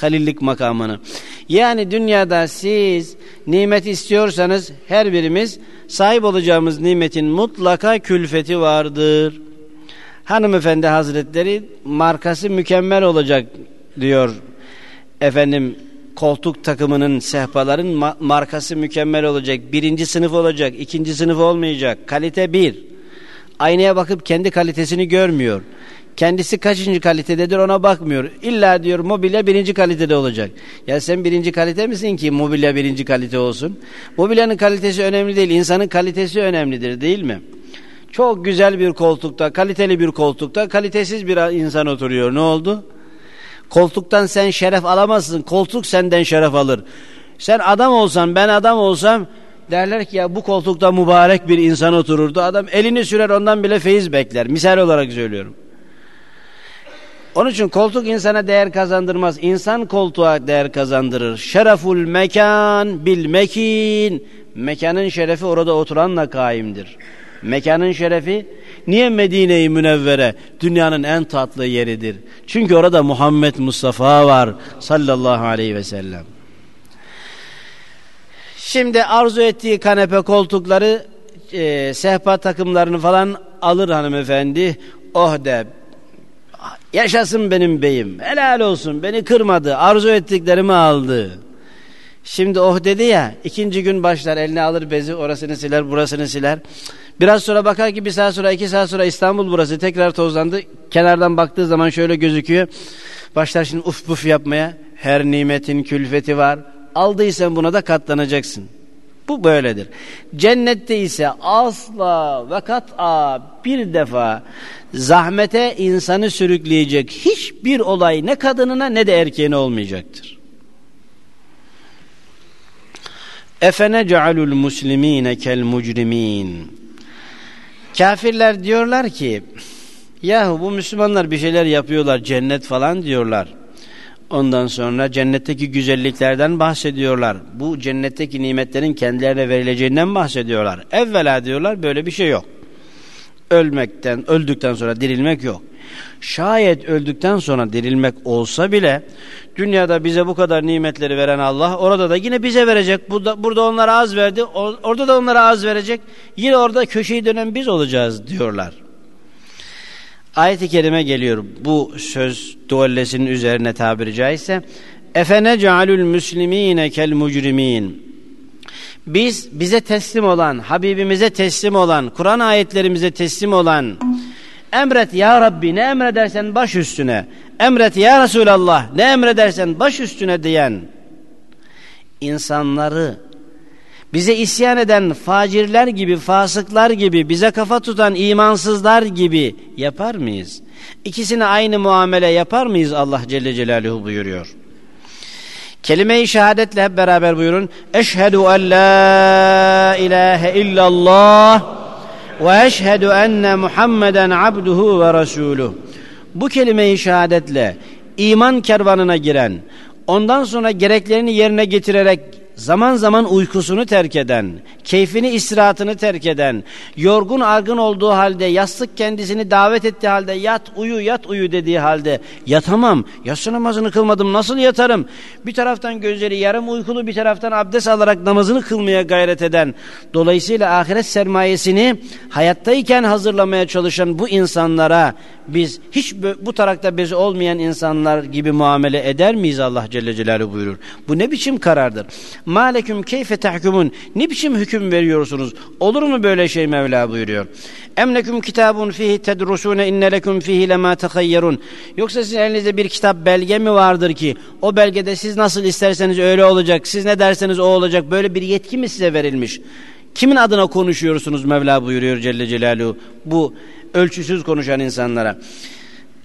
halillik makamını. Yani dünyada siz nimet istiyorsanız her birimiz sahip olacağımız nimetin mutlaka külfeti vardır. Hanımefendi Hazretleri markası mükemmel olacak diyor efendim koltuk takımının sehpaların markası mükemmel olacak. Birinci sınıf olacak, ikinci sınıf olmayacak. Kalite bir. Aynaya bakıp kendi kalitesini görmüyor. Kendisi kaçıncı kalitededir ona bakmıyor. İlla diyor mobilya birinci kalitede olacak. Ya sen birinci kalite misin ki mobilya birinci kalite olsun? Mobilyanın kalitesi önemli değil, insanın kalitesi önemlidir değil mi? Çok güzel bir koltukta, kaliteli bir koltukta, kalitesiz bir insan oturuyor. Ne oldu? Koltuktan sen şeref alamazsın. Koltuk senden şeref alır. Sen adam olsan, ben adam olsam derler ki ya bu koltukta mübarek bir insan otururdu. Adam elini sürer ondan bile feyiz bekler. Misal olarak söylüyorum. Onun için koltuk insana değer kazandırmaz. İnsan koltuğa değer kazandırır. Şereful mekan bil mekin. Mekanın şerefi orada oturanla kaimdir. Mekanın şerefi niye Medine-i Münevvere dünyanın en tatlı yeridir? Çünkü orada Muhammed Mustafa var sallallahu aleyhi ve sellem. Şimdi arzu ettiği kanepe koltukları e, sehpa takımlarını falan alır hanımefendi. Oh de yaşasın benim beyim helal olsun beni kırmadı arzu ettiklerimi aldı. Şimdi oh dedi ya ikinci gün başlar eline alır bezi orasını siler burasını siler. Biraz sonra bakar ki bir saat sonra iki saat sonra İstanbul burası tekrar tozlandı. Kenardan baktığı zaman şöyle gözüküyor. Başlar şimdi uf puf yapmaya. Her nimetin külfeti var. Aldıysan buna da katlanacaksın. Bu böyledir. Cennette ise asla ve kat'a bir defa zahmete insanı sürükleyecek hiçbir olay ne kadınına ne de erkeğine olmayacaktır. Efene cealul muslimine kel mucrimin. Kafirler diyorlar ki yahu bu Müslümanlar bir şeyler yapıyorlar cennet falan diyorlar. Ondan sonra cennetteki güzelliklerden bahsediyorlar. Bu cennetteki nimetlerin kendilerine verileceğinden bahsediyorlar. Evvela diyorlar böyle bir şey yok. Ölmekten, öldükten sonra dirilmek yok. Şayet öldükten sonra dirilmek olsa bile dünyada bize bu kadar nimetleri veren Allah orada da yine bize verecek. Burada, burada onlara az verdi. Orada da onlara az verecek. Yine orada köşeyi dönen biz olacağız diyorlar. Ayet-i kerime geliyor bu söz duallesinin üzerine tabiri caizse. Efene cealül müslimine kel mucrimin. Biz bize teslim olan, Habibimize teslim olan, Kur'an ayetlerimize teslim olan Emret ya Rabbi ne emredersen baş üstüne. Emret ya Resulallah ne emredersen baş üstüne diyen insanları bize isyan eden facirler gibi, fasıklar gibi, bize kafa tutan imansızlar gibi yapar mıyız? İkisine aynı muamele yapar mıyız Allah Celle Celaluhu buyuruyor. Kelime-i şehadetle hep beraber buyurun. Eşhedü en la ilahe illallah enne Muhammeden abduhu ve resuluh. Bu kelime-i şehadetle iman kervanına giren, ondan sonra gereklerini yerine getirerek zaman zaman uykusunu terk eden, keyfini istirahatını terk eden, yorgun argın olduğu halde, yastık kendisini davet ettiği halde, yat uyu yat uyu dediği halde, yatamam, yatsı namazını kılmadım nasıl yatarım? Bir taraftan gözleri yarım uykulu, bir taraftan abdest alarak namazını kılmaya gayret eden, dolayısıyla ahiret sermayesini hayattayken hazırlamaya çalışan bu insanlara, biz hiç bu tarakta bezi olmayan insanlar gibi muamele eder miyiz Allah Celle Celaluhu buyurur. Bu ne biçim karardır? Maleküm keyfe tahkumun. Ne biçim hüküm veriyorsunuz? Olur mu böyle şey Mevla buyuruyor. Emleküm kitabun fihi tedrusune inne leküm fihi lema tehayyerun. Yoksa sizin elinizde bir kitap belge mi vardır ki o belgede siz nasıl isterseniz öyle olacak. Siz ne derseniz o olacak. Böyle bir yetki mi size verilmiş? Kimin adına konuşuyorsunuz Mevla buyuruyor Celle Celaluhu. Bu ölçüsüz konuşan insanlara.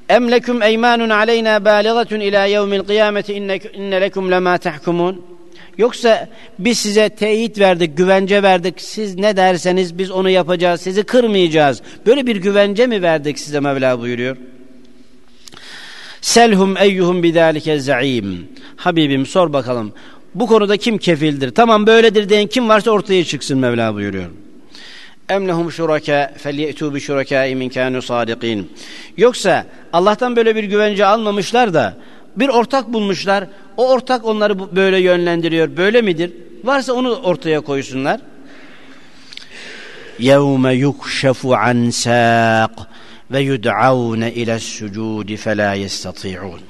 Em lekum eymanun aleyna baligatun ila yevmil kıyameti inne lekum lema tahkumun. Yoksa biz size teyit verdik, güvence verdik. Siz ne derseniz biz onu yapacağız, sizi kırmayacağız. Böyle bir güvence mi verdik size Mevla buyuruyor. Selhum eyyuhum bidalike zaim. Habibim sor bakalım. Bu konuda kim kefildir? Tamam böyledir diyen kim varsa ortaya çıksın Mevla buyuruyor. Em lehum şuraka felyetu bi şurakâi min kânû sâdiqîn. Yoksa Allah'tan böyle bir güvence almamışlar da bir ortak bulmuşlar. O ortak onları böyle yönlendiriyor. Böyle midir? Varsa onu ortaya koysunlar. يَوْمَ يُكْشَفُ عَنْ سَاقٍ وَيُدْعَوْنَ اِلَى السُّجُودِ فَلَا يَسْتَطِيعُونَ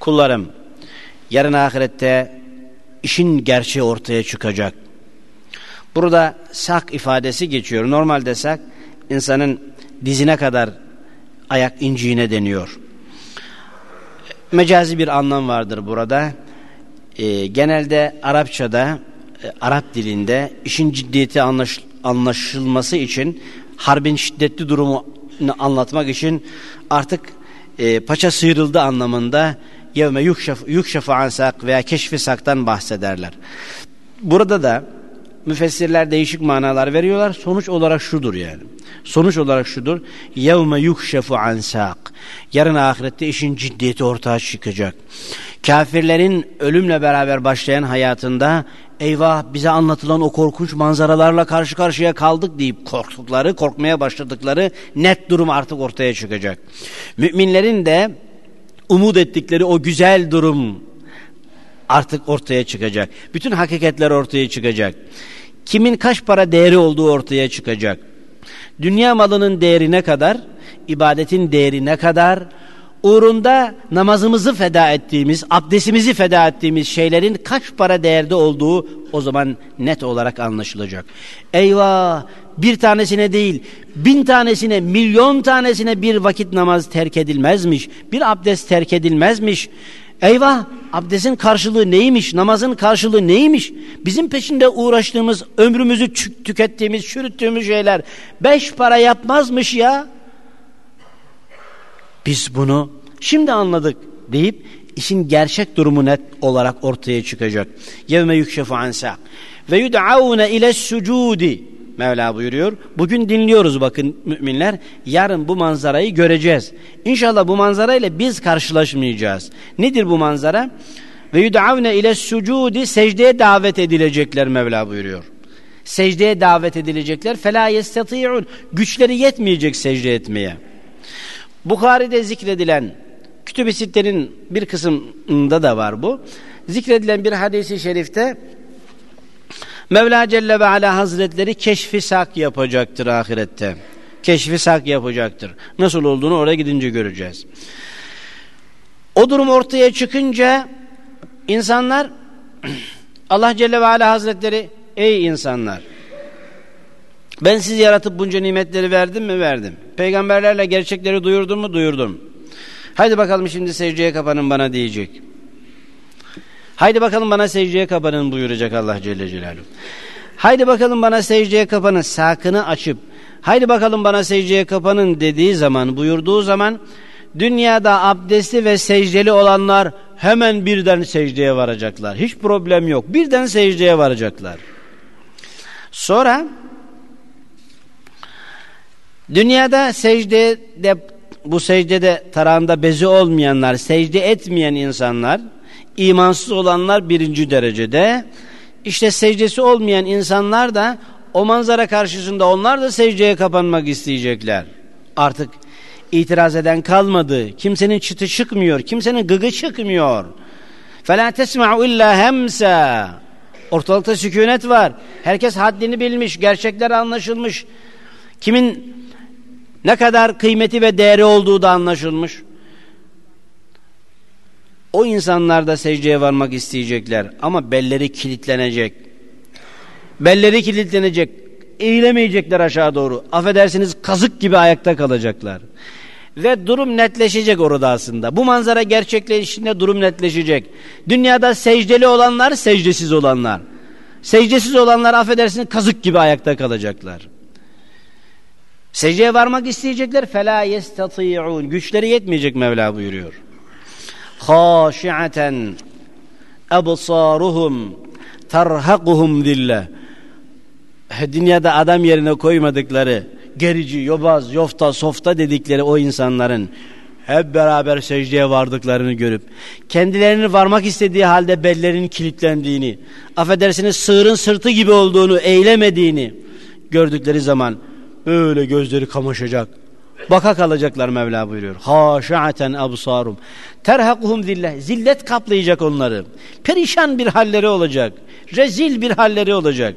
Kullarım, yarın ahirette işin gerçeği ortaya çıkacak. Burada sak ifadesi geçiyor. Normalde sak insanın dizine kadar ayak inciğine deniyor. Mecazi bir anlam vardır burada. E, genelde Arapçada, e, Arap dilinde işin ciddiyeti anlaş, anlaşılması için harbin şiddetli durumu anlatmak için artık e, paça sıyrıldı anlamında yevme yukşafu ansak veya keşfi saktan bahsederler. Burada da müfessirler değişik manalar veriyorlar. Sonuç olarak şudur yani. Sonuç olarak şudur. Yevme yukşefu ansak. Yarın ahirette işin ciddiyeti ortaya çıkacak. Kafirlerin ölümle beraber başlayan hayatında eyvah bize anlatılan o korkunç manzaralarla karşı karşıya kaldık deyip korktukları, korkmaya başladıkları net durum artık ortaya çıkacak. Müminlerin de umut ettikleri o güzel durum artık ortaya çıkacak. Bütün hakikatler ortaya çıkacak. Kimin kaç para değeri olduğu ortaya çıkacak. Dünya malının değeri ne kadar, ibadetin değeri ne kadar, uğrunda namazımızı feda ettiğimiz, abdestimizi feda ettiğimiz şeylerin kaç para değerde olduğu o zaman net olarak anlaşılacak. Eyvah bir tanesine değil bin tanesine milyon tanesine bir vakit namaz terk edilmezmiş. Bir abdest terk edilmezmiş. Eyvah abdestin karşılığı neymiş? Namazın karşılığı neymiş? Bizim peşinde uğraştığımız, ömrümüzü tükettiğimiz, çürüttüğümüz şeyler beş para yapmazmış ya. Biz bunu şimdi anladık deyip işin gerçek durumu net olarak ortaya çıkacak. Yevme yükşefu ansak ve yud'aune ile sucudi Mevla buyuruyor. Bugün dinliyoruz bakın müminler. Yarın bu manzarayı göreceğiz. İnşallah bu manzarayla biz karşılaşmayacağız. Nedir bu manzara? Ve yud'avne ile sucudi secdeye davet edilecekler Mevla buyuruyor. Secdeye davet edilecekler. Fela yestati'un. Güçleri yetmeyecek secde etmeye. Bukhari'de zikredilen Kütüb-i Sitte'nin bir kısmında da var bu. Zikredilen bir hadisi şerifte Mevla Celle ve Ala Hazretleri keşfi sak yapacaktır ahirette. Keşfi sak yapacaktır. Nasıl olduğunu oraya gidince göreceğiz. O durum ortaya çıkınca insanlar Allah Celle ve Ala Hazretleri ey insanlar ben sizi yaratıp bunca nimetleri verdim mi? Verdim. Peygamberlerle gerçekleri duyurdum mu? Duyurdum. Haydi bakalım şimdi secdeye kapanın bana diyecek. Haydi bakalım bana secdeye kapanın buyuracak Allah Celle Celaluhu. Haydi bakalım bana secdeye kapanın sakını açıp haydi bakalım bana secdeye kapanın dediği zaman buyurduğu zaman dünyada abdestli ve secdeli olanlar hemen birden secdeye varacaklar. Hiç problem yok. Birden secdeye varacaklar. Sonra dünyada secdede bu secdede tarağında bezi olmayanlar, secde etmeyen insanlar imansız olanlar birinci derecede, İşte secdesi olmayan insanlar da o manzara karşısında onlar da secdeye kapanmak isteyecekler. Artık itiraz eden kalmadı. Kimsenin çıtı çıkmıyor. Kimsenin gıgı çıkmıyor. فَلَا تَسْمَعُ illa hemsa. Ortalıkta sükunet var. Herkes haddini bilmiş. Gerçekler anlaşılmış. Kimin ne kadar kıymeti ve değeri olduğu da anlaşılmış. O insanlar da secdeye varmak isteyecekler ama belleri kilitlenecek. Belleri kilitlenecek. Eğilemeyecekler aşağı doğru. Affedersiniz kazık gibi ayakta kalacaklar. Ve durum netleşecek orada aslında. Bu manzara gerçekleştiğinde durum netleşecek. Dünyada secdeli olanlar, secdesiz olanlar. Secdesiz olanlar affedersiniz kazık gibi ayakta kalacaklar. Secdeye varmak isteyecekler. فَلَا يَسْتَطِيعُونَ Güçleri yetmeyecek Mevla buyuruyor. خَاشِعَةً أَبْصَارُهُمْ تَرْهَقُهُمْ ذِلَّةً Dünyada adam yerine koymadıkları gerici, yobaz, yofta, softa dedikleri o insanların hep beraber secdeye vardıklarını görüp kendilerini varmak istediği halde bellerin kilitlendiğini, affedersiniz sığırın sırtı gibi olduğunu, eylemediğini gördükleri zaman böyle gözleri kamaşacak. Baka kalacaklar Mevla buyuruyor. Haşa'aten absarum. Terhakuhum zillet. Zillet kaplayacak onları. Perişan bir halleri olacak. Rezil bir halleri olacak.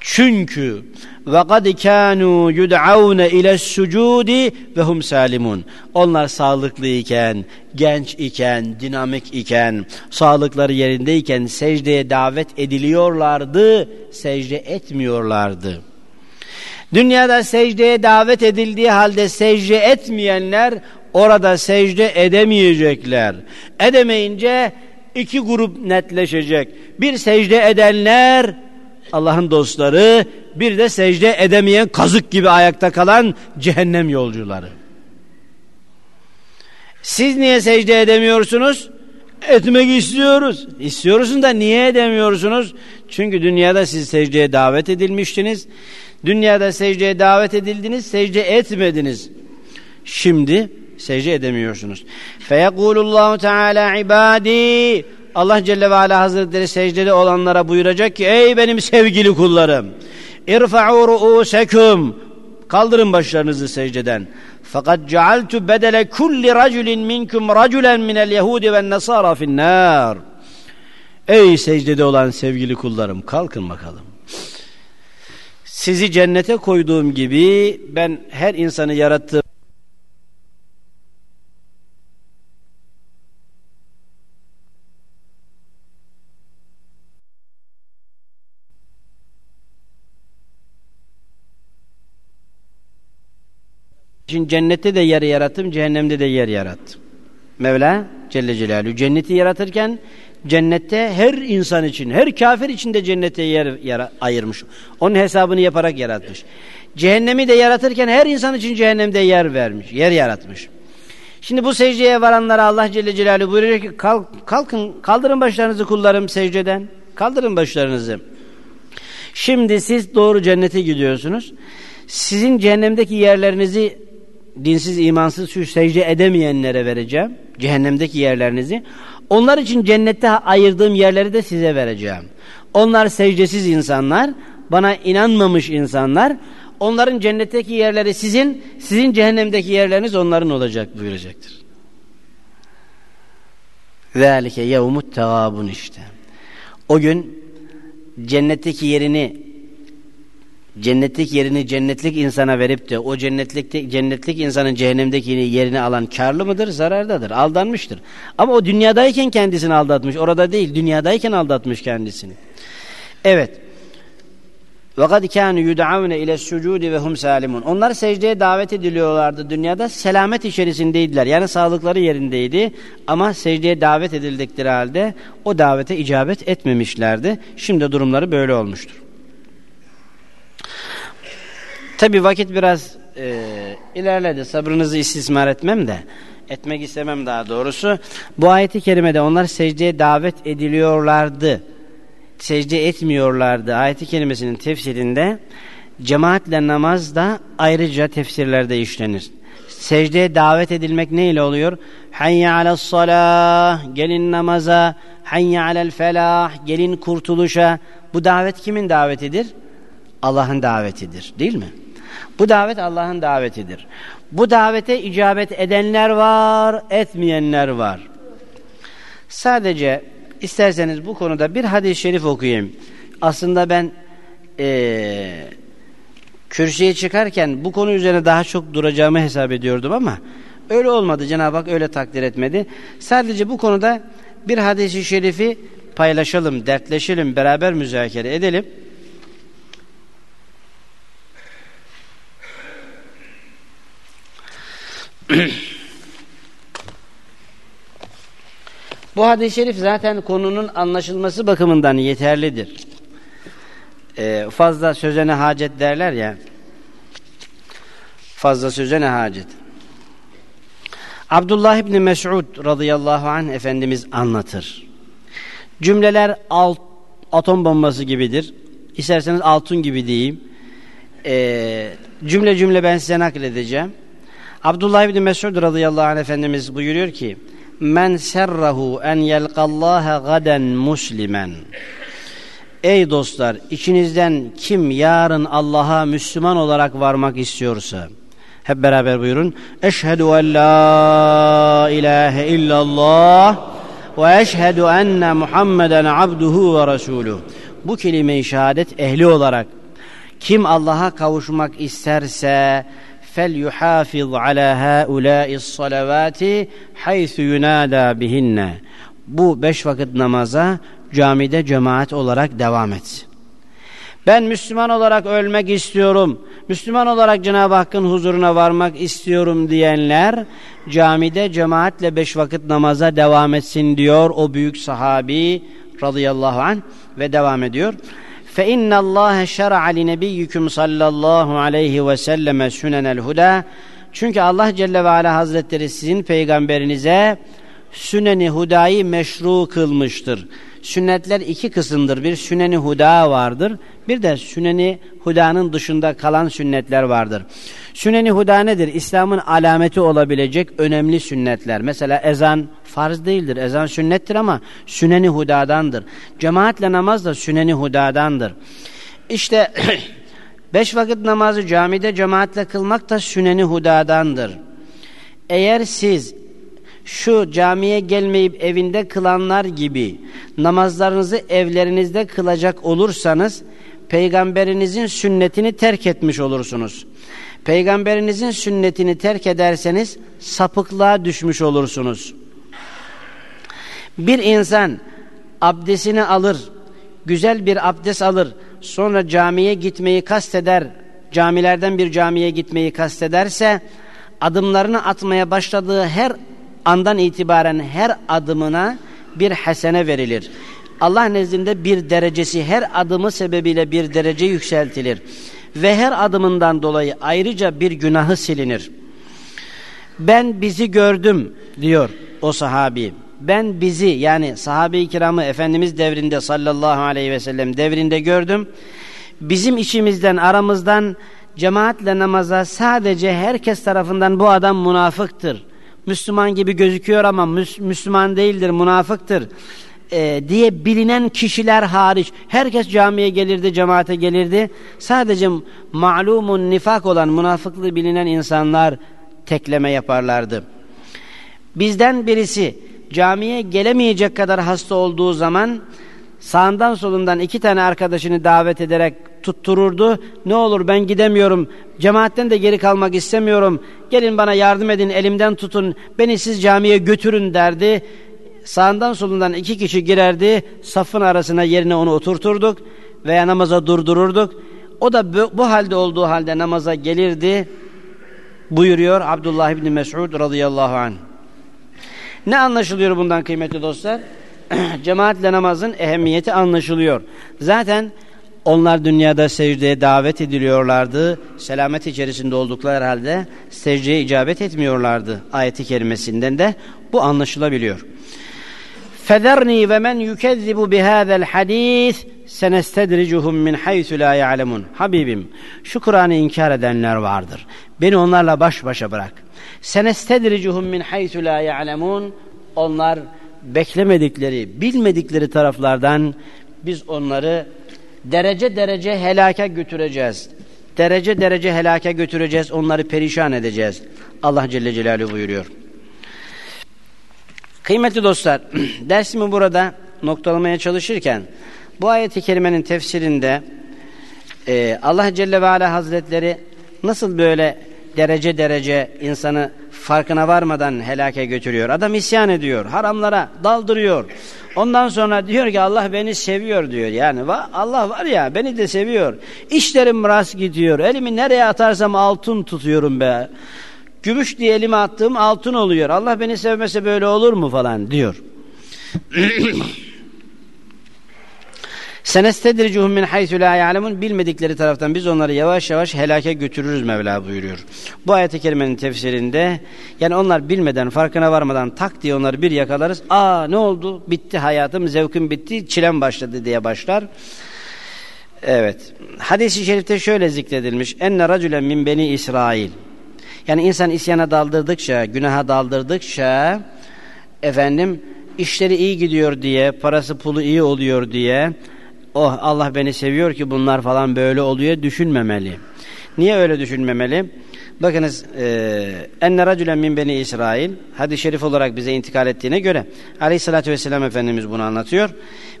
Çünkü ve kad kanu yud'aun ile sucudi ve hum salimun. Onlar sağlıklı iken, genç iken, dinamik iken, sağlıkları yerindeyken secdeye davet ediliyorlardı, secde etmiyorlardı. Dünyada secdeye davet edildiği halde secde etmeyenler orada secde edemeyecekler. Edemeyince iki grup netleşecek. Bir secde edenler Allah'ın dostları, bir de secde edemeyen kazık gibi ayakta kalan cehennem yolcuları. Siz niye secde edemiyorsunuz? Etmek istiyoruz. İstiyorsun da niye edemiyorsunuz? Çünkü dünyada siz secdeye davet edilmiştiniz. Dünyada secdeye davet edildiniz, secde etmediniz. Şimdi secde edemiyorsunuz. Feyekulullahu Teala ibadi Allah Celle ve Ala Hazretleri secdede olanlara buyuracak ki ey benim sevgili kullarım irfa'u ru'usekum kaldırın başlarınızı secdeden. Fakat cealtu bedele kulli raculin minkum raculen minel yehudi ve nasara finnar ey secdede olan sevgili kullarım kalkın bakalım sizi cennete koyduğum gibi ben her insanı yarattığım için cennette de yer yarattım, cehennemde de yer yarattım. Mevla Celle Celaluhu cenneti yaratırken cennette her insan için, her kafir için de cennete yer, ayırmış. Onun hesabını yaparak yaratmış. Cehennemi de yaratırken her insan için cehennemde yer vermiş, yer yaratmış. Şimdi bu secdeye varanlara Allah Celle Celaluhu buyuruyor ki kalk, kalkın, kaldırın başlarınızı kullarım secdeden. Kaldırın başlarınızı. Şimdi siz doğru cennete gidiyorsunuz. Sizin cehennemdeki yerlerinizi dinsiz, imansız şu secde edemeyenlere vereceğim. Cehennemdeki yerlerinizi. Onlar için cennette ayırdığım yerleri de size vereceğim. Onlar secdesiz insanlar, bana inanmamış insanlar. Onların cennetteki yerleri sizin, sizin cehennemdeki yerleriniz onların olacak buyuracaktır. Zalike yevmut tegabun işte. O gün cennetteki yerini cennetlik yerini cennetlik insana verip de o cennetlik cennetlik insanın cehennemdeki yerini alan karlı mıdır, zarardadır, aldanmıştır. Ama o dünyadayken kendisini aldatmış, orada değil, dünyadayken aldatmış kendisini. Evet. وَقَدْ كَانُوا يُدْعَوْنَ اِلَى السُّجُودِ وَهُمْ سَالِمُونَ Onlar secdeye davet ediliyorlardı dünyada. Selamet içerisindeydiler. Yani sağlıkları yerindeydi. Ama secdeye davet edildikleri halde o davete icabet etmemişlerdi. Şimdi durumları böyle olmuştur. Tabi vakit biraz e, ilerledi. Sabrınızı istismar etmem de. Etmek istemem daha doğrusu. Bu ayeti kerimede onlar secdeye davet ediliyorlardı. Secde etmiyorlardı. Ayeti kelimesinin tefsirinde cemaatle namaz da ayrıca tefsirlerde işlenir. Secdeye davet edilmek ne ile oluyor? Hayya alas salah, gelin namaza, hayye alel felah, gelin kurtuluşa. Bu davet kimin davetidir? Allah'ın davetidir değil mi? Bu davet Allah'ın davetidir. Bu davete icabet edenler var, etmeyenler var. Sadece isterseniz bu konuda bir hadis-i şerif okuyayım. Aslında ben ee, kürsüye çıkarken bu konu üzerine daha çok duracağımı hesap ediyordum ama öyle olmadı. Cenab-ı Hak öyle takdir etmedi. Sadece bu konuda bir hadisi şerifi paylaşalım, dertleşelim, beraber müzakere edelim. Bu hadis-i şerif zaten konunun anlaşılması bakımından yeterlidir. Ee, fazla söze ne hacet derler ya. Fazla söze ne hacet. Abdullah İbni Mes'ud radıyallahu anh Efendimiz anlatır. Cümleler alt, atom bombası gibidir. İsterseniz altın gibi diyeyim. Ee, cümle cümle ben size nakledeceğim. Abdullah İbni Mes'ud radıyallahu anh Efendimiz buyuruyor ki Men serrahu en yelqallaha gaden muslimen Ey dostlar içinizden kim yarın Allah'a Müslüman olarak varmak istiyorsa hep beraber buyurun. Eşhedü en la ilahe illallah ve eşhedü enne Muhammeden abduhu ve resuluh. Bu kelime-i şehadet ehli olarak kim Allah'a kavuşmak isterse yuhafiz ala haulâ'is salavati haythu yunâdâ bihinne. Bu beş vakit namaza camide cemaat olarak devam et. Ben Müslüman olarak ölmek istiyorum. Müslüman olarak Cenab-ı Hakk'ın huzuruna varmak istiyorum diyenler camide cemaatle beş vakit namaza devam etsin diyor o büyük sahabi radıyallahu anh ve devam ediyor. فَاِنَّ اللّٰهَ شَرَعَ لِنَبِيِّكُمْ sallallahu aleyhi ve selleme sünenel huda. Çünkü Allah Celle ve Ala Hazretleri sizin peygamberinize süneni hudayı meşru kılmıştır. Sünnetler iki kısımdır. Bir süneni huda vardır. Bir de süneni hudanın dışında kalan sünnetler vardır. Süneni huda nedir? İslam'ın alameti olabilecek önemli sünnetler. Mesela ezan farz değildir. Ezan sünnettir ama süneni hudadandır. Cemaatle namaz da süneni hudadandır. İşte beş vakit namazı camide cemaatle kılmak da süneni hudadandır. Eğer siz şu camiye gelmeyip evinde kılanlar gibi namazlarınızı evlerinizde kılacak olursanız peygamberinizin sünnetini terk etmiş olursunuz. Peygamberinizin sünnetini terk ederseniz sapıklığa düşmüş olursunuz. Bir insan abdestini alır, güzel bir abdest alır, sonra camiye gitmeyi kasteder, camilerden bir camiye gitmeyi kastederse, adımlarını atmaya başladığı her andan itibaren her adımına bir hasene verilir. Allah nezdinde bir derecesi her adımı sebebiyle bir derece yükseltilir. Ve her adımından dolayı ayrıca bir günahı silinir. Ben bizi gördüm diyor o sahabi. Ben bizi yani sahabe-i kiramı Efendimiz devrinde sallallahu aleyhi ve sellem devrinde gördüm. Bizim içimizden aramızdan cemaatle namaza sadece herkes tarafından bu adam münafıktır Müslüman gibi gözüküyor ama Müslüman değildir, münafıktır e, diye bilinen kişiler hariç herkes camiye gelirdi, cemaate gelirdi. Sadece malumun nifak olan münafıklığı bilinen insanlar tekleme yaparlardı. Bizden birisi camiye gelemeyecek kadar hasta olduğu zaman sağından solundan iki tane arkadaşını davet ederek tuttururdu. Ne olur ben gidemiyorum, cemaatten de geri kalmak istemiyorum. Gelin bana yardım edin, elimden tutun, beni siz camiye götürün derdi. Sağından solundan iki kişi girerdi, safın arasına yerine onu oturturduk veya namaza durdururduk. O da bu, bu halde olduğu halde namaza gelirdi buyuruyor Abdullah İbni Mes'ud radıyallahu anh. Ne anlaşılıyor bundan kıymetli dostlar? cemaatle namazın ehemmiyeti anlaşılıyor. Zaten onlar dünyada secdeye davet ediliyorlardı. Selamet içerisinde oldukları halde secdeye icabet etmiyorlardı. Ayeti kerimesinden de bu anlaşılabiliyor. Federni ve men yukezzibu bihâzel hadis senestedricuhum min haythu la ya'lemun. Habibim şu Kur'an'ı inkar edenler vardır. Beni onlarla baş başa bırak. Senestedricuhum min haythu la ya'lemun. Onlar beklemedikleri, bilmedikleri taraflardan biz onları derece derece helake götüreceğiz. Derece derece helake götüreceğiz, onları perişan edeceğiz. Allah Celle Celaluhu buyuruyor. Kıymetli dostlar, dersimi burada noktalamaya çalışırken bu ayeti kerimenin tefsirinde e, Allah Celle ve Ala Hazretleri nasıl böyle derece derece insanı farkına varmadan helake götürüyor. Adam isyan ediyor, haramlara daldırıyor. Ondan sonra diyor ki Allah beni seviyor diyor. Yani Allah var ya beni de seviyor. İşlerim rast gidiyor. Elimi nereye atarsam altın tutuyorum be. Gümüş diye elime attığım altın oluyor. Allah beni sevmese böyle olur mu falan diyor. Senestedricuhum min haythu la ya'lemun bilmedikleri taraftan biz onları yavaş yavaş helake götürürüz Mevla buyuruyor. Bu ayet-i kerimenin tefsirinde yani onlar bilmeden farkına varmadan tak diye onları bir yakalarız. Aa ne oldu? Bitti hayatım, zevkim bitti, çilem başladı diye başlar. Evet. Hadis-i şerifte şöyle zikredilmiş. Enne racülen min beni İsrail. Yani insan isyana daldırdıkça, günaha daldırdıkça efendim işleri iyi gidiyor diye, parası pulu iyi oluyor diye oh Allah beni seviyor ki bunlar falan böyle oluyor düşünmemeli. Niye öyle düşünmemeli? Bakınız e, enne racülen min beni İsrail hadis-i şerif olarak bize intikal ettiğine göre aleyhissalatü vesselam Efendimiz bunu anlatıyor.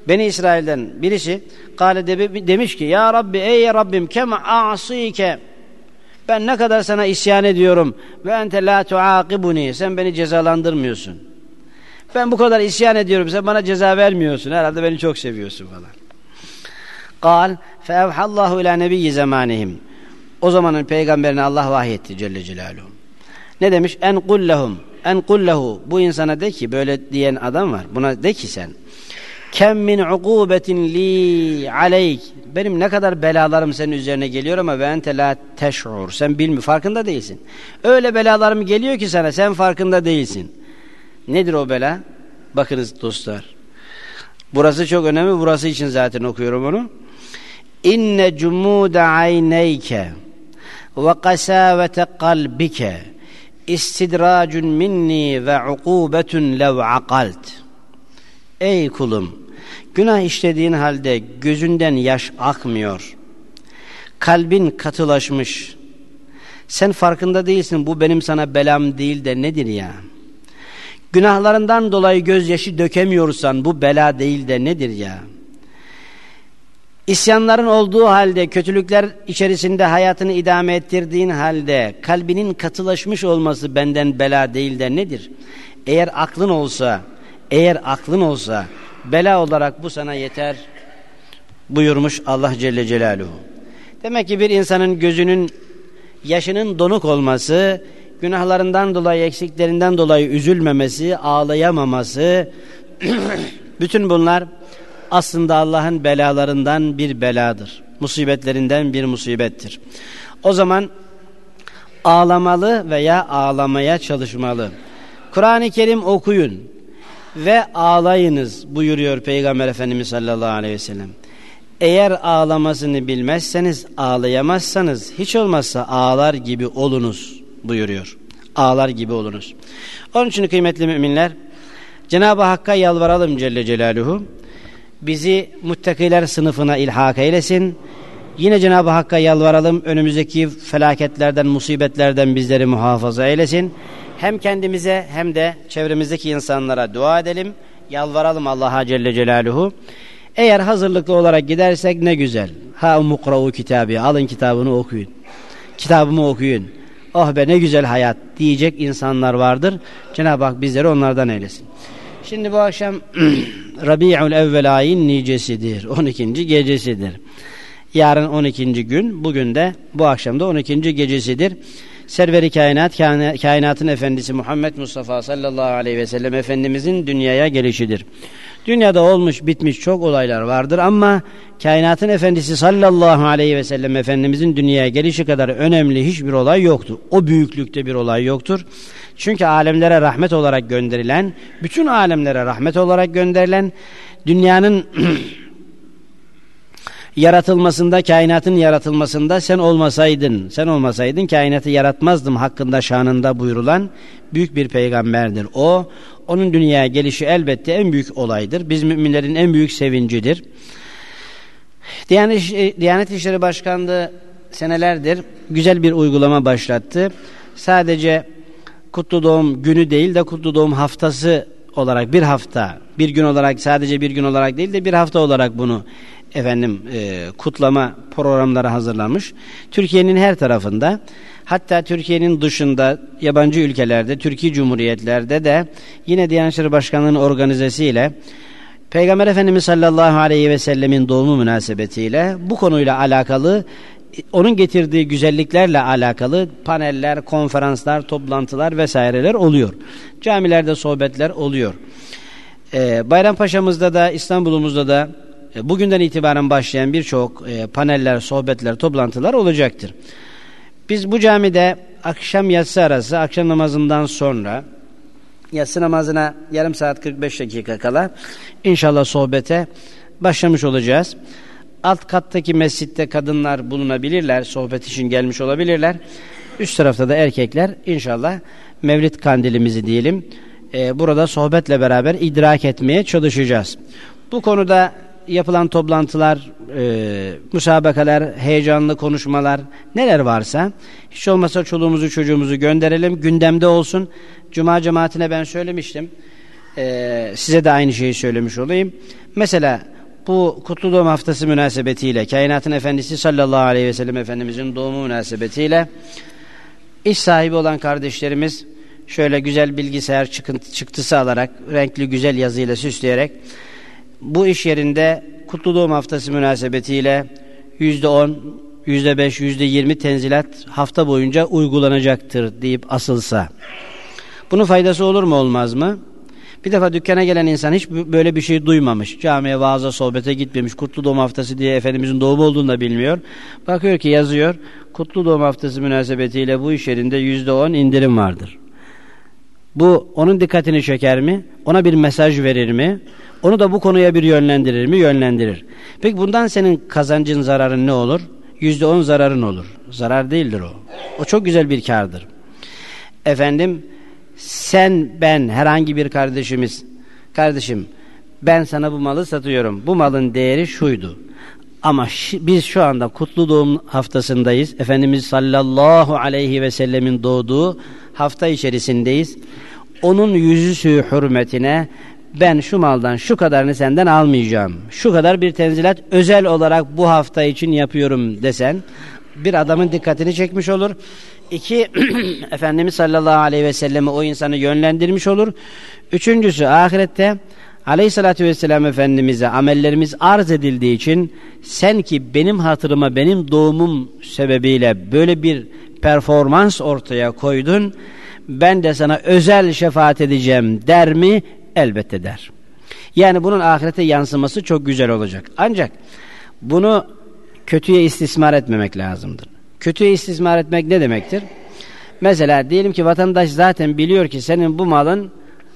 Beni İsrail'den birisi kale de, demiş ki ya Rabbi ey Rabbim kem asike ben ne kadar sana isyan ediyorum ve ente la tuakibuni sen beni cezalandırmıyorsun. Ben bu kadar isyan ediyorum sen bana ceza vermiyorsun herhalde beni çok seviyorsun falan. Kal fevhallahu ila nebiyyi zamanihim. O zamanın peygamberine Allah vahyetti Celle Celaluhu. Ne demiş? En kullehum. En kullehu. Bu insana de ki böyle diyen adam var. Buna de ki sen. Kem min ukubetin li aleyk. Benim ne kadar belalarım senin üzerine geliyor ama ve ente la teş'ur. Sen bilmi farkında değilsin. Öyle belalarım geliyor ki sana sen farkında değilsin. Nedir o bela? Bakınız dostlar. Burası çok önemli. Burası için zaten okuyorum onu inne cumuda ayneyke ve kasavete kalbike istidracun minni ve ukubetun lev akalt. Ey kulum, günah işlediğin halde gözünden yaş akmıyor. Kalbin katılaşmış. Sen farkında değilsin bu benim sana belam değil de nedir ya? Günahlarından dolayı gözyaşı dökemiyorsan bu bela değil de nedir ya?'' İsyanların olduğu halde, kötülükler içerisinde hayatını idame ettirdiğin halde kalbinin katılaşmış olması benden bela değil de nedir? Eğer aklın olsa, eğer aklın olsa bela olarak bu sana yeter buyurmuş Allah Celle Celaluhu. Demek ki bir insanın gözünün yaşının donuk olması, günahlarından dolayı, eksiklerinden dolayı üzülmemesi, ağlayamaması, bütün bunlar aslında Allah'ın belalarından bir beladır. Musibetlerinden bir musibettir. O zaman ağlamalı veya ağlamaya çalışmalı. Kur'an-ı Kerim okuyun ve ağlayınız buyuruyor Peygamber Efendimiz sallallahu aleyhi ve sellem. Eğer ağlamasını bilmezseniz, ağlayamazsanız hiç olmazsa ağlar gibi olunuz buyuruyor. Ağlar gibi olunuz. Onun için kıymetli müminler Cenab-ı Hakk'a yalvaralım Celle Celaluhu bizi muttakiler sınıfına ilhak eylesin. Yine Cenab-ı Hakk'a yalvaralım önümüzdeki felaketlerden, musibetlerden bizleri muhafaza eylesin. Hem kendimize hem de çevremizdeki insanlara dua edelim. Yalvaralım Allah'a Celle Celaluhu. Eğer hazırlıklı olarak gidersek ne güzel. Ha mukra'u kitabı. Alın kitabını okuyun. Kitabımı okuyun. Oh be ne güzel hayat diyecek insanlar vardır. Cenab-ı Hak bizleri onlardan eylesin. Şimdi bu akşam Rabi'ül evvel ayın nicesidir. 12. gecesidir. Yarın 12. gün, bugün de bu akşam da 12. gecesidir. Serveri kainat, kainatın efendisi Muhammed Mustafa sallallahu aleyhi ve sellem Efendimizin dünyaya gelişidir. Dünyada olmuş bitmiş çok olaylar vardır ama kainatın efendisi sallallahu aleyhi ve sellem Efendimizin dünyaya gelişi kadar önemli hiçbir olay yoktur. O büyüklükte bir olay yoktur. Çünkü alemlere rahmet olarak gönderilen, bütün alemlere rahmet olarak gönderilen, dünyanın yaratılmasında, kainatın yaratılmasında sen olmasaydın, sen olmasaydın kainatı yaratmazdım hakkında şanında buyurulan büyük bir peygamberdir. O, onun dünyaya gelişi elbette en büyük olaydır. Biz müminlerin en büyük sevincidir. Diyanet, İşleri Başkanlığı senelerdir güzel bir uygulama başlattı. Sadece kutlu doğum günü değil de kutlu doğum haftası olarak bir hafta, bir gün olarak sadece bir gün olarak değil de bir hafta olarak bunu efendim e, kutlama programları hazırlanmış. Türkiye'nin her tarafında hatta Türkiye'nin dışında yabancı ülkelerde, Türkiye Cumhuriyetlerde de yine Diyanet İşleri Başkanlığı'nın organizesiyle Peygamber Efendimiz sallallahu aleyhi ve sellemin doğumu münasebetiyle bu konuyla alakalı onun getirdiği güzelliklerle alakalı paneller, konferanslar, toplantılar vesaireler oluyor. Camilerde sohbetler oluyor. Ee, Bayrampaşa'mızda da İstanbul'umuzda da bugünden itibaren başlayan birçok e, paneller, sohbetler, toplantılar olacaktır. Biz bu camide akşam yatsı arası, akşam namazından sonra yatsı namazına yarım saat 45 dakika kala inşallah sohbete başlamış olacağız. Alt kattaki mescitte kadınlar bulunabilirler, sohbet için gelmiş olabilirler. Üst tarafta da erkekler inşallah Mevlid kandilimizi diyelim. E, burada sohbetle beraber idrak etmeye çalışacağız. Bu konuda yapılan toplantılar, e, müsabakalar, heyecanlı konuşmalar neler varsa hiç olmasa çoluğumuzu çocuğumuzu gönderelim. Gündemde olsun. Cuma cemaatine ben söylemiştim. E, size de aynı şeyi söylemiş olayım. Mesela bu kutlu doğum haftası münasebetiyle kainatın efendisi sallallahu aleyhi ve sellem efendimizin doğumu münasebetiyle iş sahibi olan kardeşlerimiz şöyle güzel bilgisayar çıkıntı, çıktısı alarak renkli güzel yazıyla süsleyerek bu iş yerinde kutlu doğum haftası münasebetiyle yüzde on, yüzde beş, yüzde yirmi tenzilat hafta boyunca uygulanacaktır deyip asılsa bunun faydası olur mu olmaz mı? Bir defa dükkana gelen insan hiç böyle bir şey duymamış. Camiye, vaaza, sohbete gitmemiş. Kutlu doğum haftası diye Efendimizin doğumu olduğunu da bilmiyor. Bakıyor ki yazıyor. Kutlu doğum haftası münasebetiyle bu iş yerinde yüzde on indirim vardır. Bu onun dikkatini çeker mi? Ona bir mesaj verir mi? Onu da bu konuya bir yönlendirir mi? Yönlendirir. Peki bundan senin kazancın, zararın ne olur? Yüzde on zararın olur. Zarar değildir o. O çok güzel bir kardır. Efendim, sen, ben, herhangi bir kardeşimiz, kardeşim ben sana bu malı satıyorum. Bu malın değeri şuydu. Ama biz şu anda kutlu doğum haftasındayız. Efendimiz sallallahu aleyhi ve sellemin doğduğu hafta içerisindeyiz. Onun yüzüsü hürmetine ben şu maldan şu kadarını senden almayacağım. Şu kadar bir tenzilat özel olarak bu hafta için yapıyorum desen bir adamın dikkatini çekmiş olur. İki, Efendimiz sallallahu aleyhi ve selleme o insanı yönlendirmiş olur. Üçüncüsü ahirette aleyhissalatü vesselam Efendimiz'e amellerimiz arz edildiği için sen ki benim hatırıma benim doğumum sebebiyle böyle bir performans ortaya koydun ben de sana özel şefaat edeceğim der mi? Elbette der. Yani bunun ahirete yansıması çok güzel olacak. Ancak bunu kötüye istismar etmemek lazımdır. Kötüye istismar etmek ne demektir? Mesela diyelim ki vatandaş zaten biliyor ki senin bu malın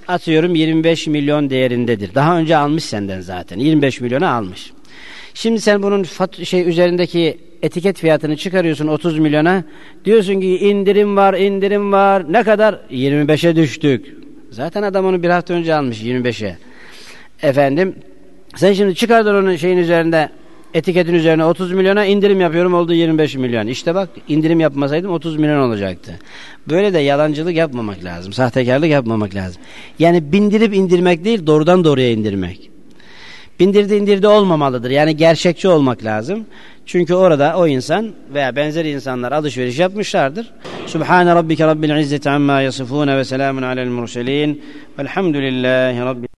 atıyorum 25 milyon değerindedir. Daha önce almış senden zaten. 25 milyona almış. Şimdi sen bunun şey üzerindeki etiket fiyatını çıkarıyorsun 30 milyona. Diyorsun ki indirim var, indirim var. Ne kadar? 25'e düştük. Zaten adam onu bir hafta önce almış 25'e. Efendim sen şimdi çıkardın onun şeyin üzerinde etiketin üzerine 30 milyona indirim yapıyorum oldu 25 milyon. İşte bak indirim yapmasaydım 30 milyon olacaktı. Böyle de yalancılık yapmamak lazım. Sahtekarlık yapmamak lazım. Yani bindirip indirmek değil doğrudan doğruya indirmek. Bindirdi indirdi olmamalıdır. Yani gerçekçi olmak lazım. Çünkü orada o insan veya benzer insanlar alışveriş yapmışlardır. Subhane rabbike rabbil izzeti amma yasifune ve selamun alel murselin velhamdülillahi rabbil